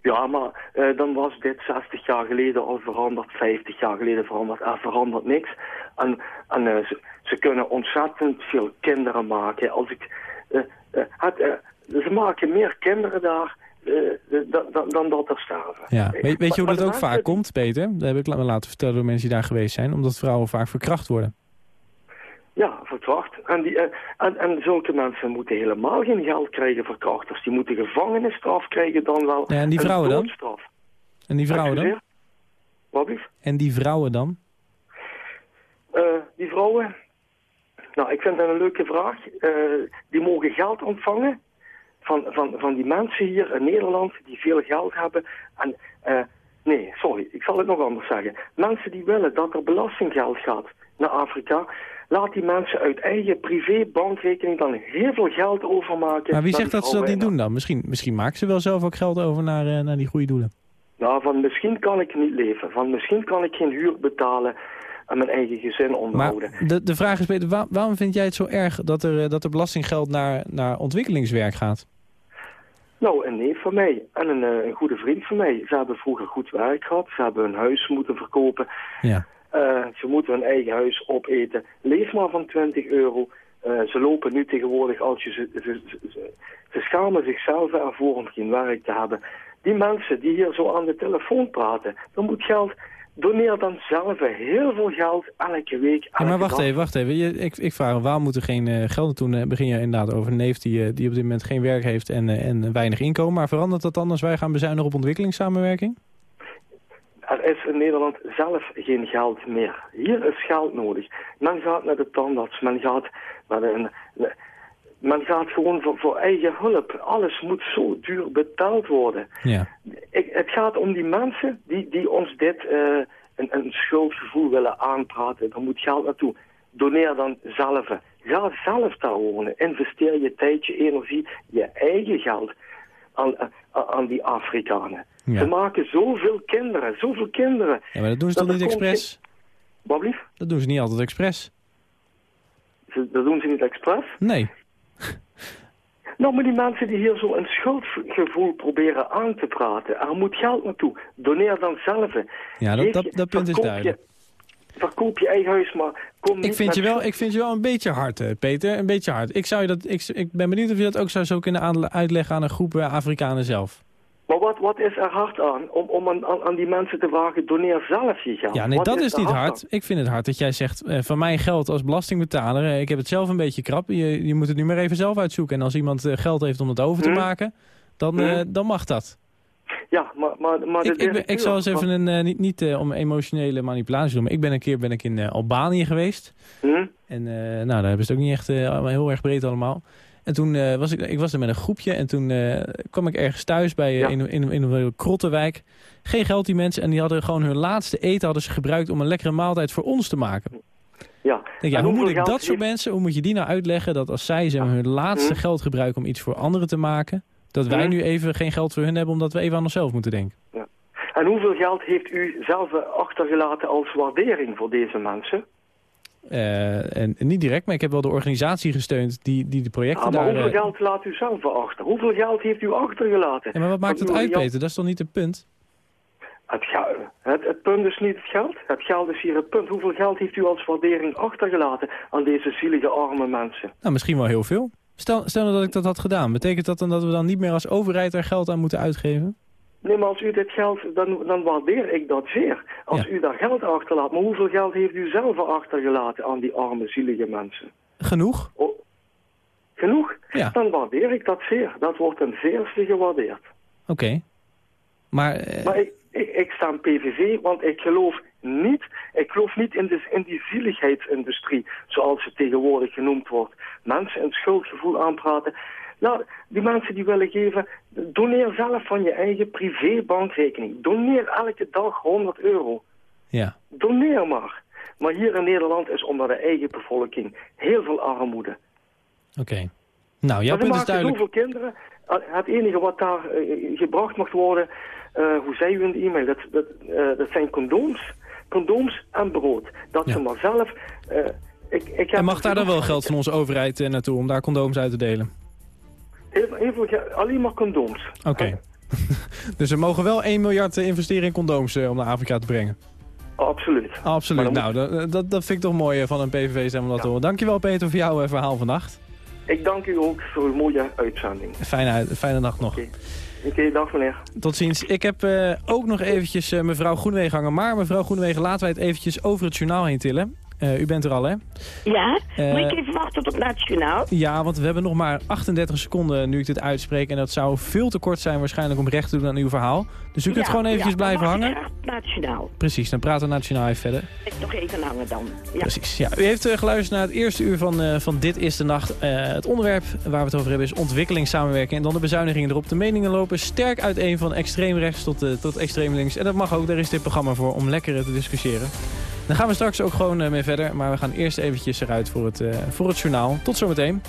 Ja, maar eh, dan was dit 60 jaar geleden al veranderd, 50 jaar geleden veranderd. Er verandert niks. En, en eh, ze, ze kunnen ontzettend veel kinderen maken. Als ik, eh, eh, het, eh, ze maken meer kinderen daar dan, dan, dan dat er sterven. Ja. Weet, weet je hoe dat ook vaak komt, Peter? Dat heb ik me laten vertellen door mensen die daar geweest zijn. Omdat vrouwen vaak verkracht worden. Ja, verkracht. En, die, en, en zulke mensen moeten helemaal geen geld krijgen, verkrachters. Die moeten gevangenisstraf krijgen dan wel. Ja, en die een vrouwen dan? En die vrouwen dan? Wat lief? En die vrouwen dan? Die vrouwen, nou, ik vind dat een leuke vraag. Eh, die mogen geld ontvangen van, van, van die mensen hier in Nederland die veel geld hebben. En, eh, nee, sorry, ik zal het nog anders zeggen. Mensen die willen dat er belastinggeld gaat naar Afrika, laat die mensen uit eigen privébankrekening dan heel veel geld overmaken. Maar wie zegt dat ze dat niet en- doen dan? Misschien, misschien maken ze wel zelf ook geld over naar, eh, naar die goede doelen. Nou, van misschien kan ik niet leven. Van misschien kan ik geen huur betalen mijn eigen gezin Maar onderhouden. de, de vraag is, Peter, waar- waarom vind jij het zo erg dat er, eh, dat er belastinggeld naar, naar ontwikkelingswerk gaat? Nou, een neef van mij en een, eh, een goede vriend van mij. Ze hebben vroeger goed werk gehad. Ze hebben hun huis moeten verkopen. Ja. Eh, ze moeten hun eigen huis opeten. Leef maar van 20 euro. Ze lopen nu tegenwoordig als je ze, ze, ze, ze- schamen zichzelf ervoor om geen werk te hebben. Die mensen die hier zo aan de telefoon praten, er moet geld Doneer dan zelf heel veel geld elke week. Ja, maar elke wacht dag. even, wacht even. Je, ik, ik vraag, waarom moet er geen eh, geld naartoe? Toen begin je inderdaad over een neef die, eh, die op dit moment geen werk heeft en, eh, en weinig inkomen. Maar verandert dat dan als wij gaan bezuinigen op ontwikkelingssamenwerking? Er is in Nederland zelf geen geld meer. Hier is geld nodig. Men gaat naar de tandarts, men gaat naar een... Men gaat gewoon voor, voor eigen hulp. Alles moet zo duur betaald worden. Ja. Ik, het gaat om die mensen die, die ons dit eh, een, een schuldgevoel willen aanpraten. Er moet geld naartoe. Doneer dan zelf. Ga zelf daar wonen. Investeer je tijd, je energie, je eigen geld aan, aan, aan die Afrikanen. Ja. Ze maken zoveel kinderen, zoveel kinderen. ja, maar dat doen ze toch niet expres? Wat blief? Dat doen ze niet altijd expres. Ze- Dat doen ze niet expres. Nee. Nou, maar die mensen die hier zo een schuldgevoel proberen aan te praten, er moet geld naartoe. Doneer dan zelf. Ja, dat, dat, dat punt is duidelijk. Je, verkoop je eigen huis, maar kom niet Ik vind, je wel, schuld. ik vind je wel een beetje hard, eh, Peter. Een beetje hard. Ik, zou je dat, ik, ik ben benieuwd of je dat ook zou zo kunnen uitleggen aan een groep eh, Afrikanen zelf. Maar wat, wat is er hard aan om, om aan, aan, die mensen te vragen, doneer zelf je geld? Ja, nee, Wat dat is niet hard. Ik vind het hard dat jij zegt, eh, van mijn geld als belastingbetaler... eh, ik heb het zelf een beetje krap, je, je moet het nu maar even zelf uitzoeken. En als iemand eh, geld heeft om het over te Hm? maken, dan, Hm? dan mag dat. Ja, maar, maar, maar Ik, ik, ben- ik zal eens even een, niet, niet om emotionele manipulatie te doen... maar ik ben een keer ben ik in Albanië geweest. Hm? En nou, daar hebben ze het ook niet echt heel erg breed allemaal. En toen eh, was ik, ik was er met een groepje en toen eh, kwam ik ergens thuis bij, eh, Ja. in, in, in een krottenwijk. Geen geld die mensen en die hadden gewoon hun laatste eten hadden ze gebruikt om een lekkere maaltijd voor ons te maken. Ja. Denk, ja, hoe moet ik dat soort heeft- mensen, hoe moet je die nou uitleggen dat als zij zeg maar, hun laatste Hm. geld gebruiken om iets voor anderen te maken, dat wij Hm. nu even geen geld voor hun hebben omdat we even aan onszelf moeten denken? En hoeveel geld heeft u zelf achtergelaten als waardering voor deze mensen? Eh, en, en niet direct, maar ik heb wel de organisatie gesteund die, die de projecten Ah, maar daar... hoeveel eh, geld laat u zelf achter? Hoeveel geld heeft u achtergelaten? ja, maar wat maakt het uit, Peter? Dat is toch niet het punt? Het, het, het punt is niet het geld. Het geld is hier het punt. Hoeveel geld heeft u als waardering achtergelaten aan deze zielige arme mensen? Nou, misschien wel heel veel. Stel, stel dat ik dat had gedaan. Betekent dat dan dat we dan niet meer als overheid er geld aan moeten uitgeven? Nee, maar als u dit geld, dan, dan waardeer ik dat zeer. Als Ja. u daar geld achterlaat. Maar hoeveel geld heeft u zelf achtergelaten aan die arme zielige mensen? Genoeg? Oh, genoeg? Ja. Dan waardeer ik dat zeer. Dat wordt ten zeerste gewaardeerd. Oké. Maar, eh, Maar ik, ik, ik sta aan PVV, want ik geloof niet, ik geloof niet in, de, in die zieligheidsindustrie, zoals het tegenwoordig genoemd wordt. Mensen een schuldgevoel aanpraten. Nou, die mensen die willen geven, doneer zelf van je eigen privébankrekening. Doneer elke dag 100 euro. ja. Doneer maar. Maar hier in Nederland is onder de eigen bevolking heel veel armoede. Oké. Nou, jouw punt is duidelijk. zoveel kinderen. Het enige wat daar eh, gebracht mag worden, eh, hoe zei u in de e-mail, dat, dat, eh, dat zijn condooms. Condooms en brood. Dat Ja. ze maar zelf... ik, ik heb En mag daar dan wel geld van onze overheid naartoe om daar condooms uit te delen? Alleen maar condooms. Oké. *laughs* dus we mogen wel 1 miljard eh, investeren in condooms eh, om naar Afrika te brengen. Absoluut. Absoluut. Nou, dat, dat, dat vind ik toch mooi eh, van een PVV-stem om dat te horen. Dankjewel Peter voor jouw verhaal vannacht. Ik dank u ook voor uw mooie uitzending. Fijne, fijne nacht nog. Oké, Oké, dag meneer. Tot ziens. Ik heb ook nog eventjes mevrouw Groenewegen hangen. Maar mevrouw Groenewegen, laten wij het eventjes over het journaal heen tillen. Eh, u bent er al, hè? Ja? Eh, Moet ik even wachten tot nationaal? Ja, want we hebben nog maar 38 seconden nu ik dit uitspreek. En dat zou veel te kort zijn waarschijnlijk om recht te doen aan uw verhaal. Dus u kunt gewoon eventjes blijven hangen. Nationaal. Precies, dan praten we nationaal even verder. Ik nog even hangen dan. Ja. Precies. Ja, u heeft eh, geluisterd naar het eerste uur van, eh, van Dit is de Nacht. Eh, het onderwerp waar we het over hebben is ontwikkelingssamenwerking. En dan de bezuinigingen erop. De meningen lopen sterk uiteen van extreem rechts tot, eh, tot extreem links. En dat mag ook, daar is dit programma voor om lekker te discussiëren. Dan gaan we straks ook gewoon eh, mee verder. Maar we gaan eerst eventjes eruit voor het, eh, voor het journaal. Tot zometeen.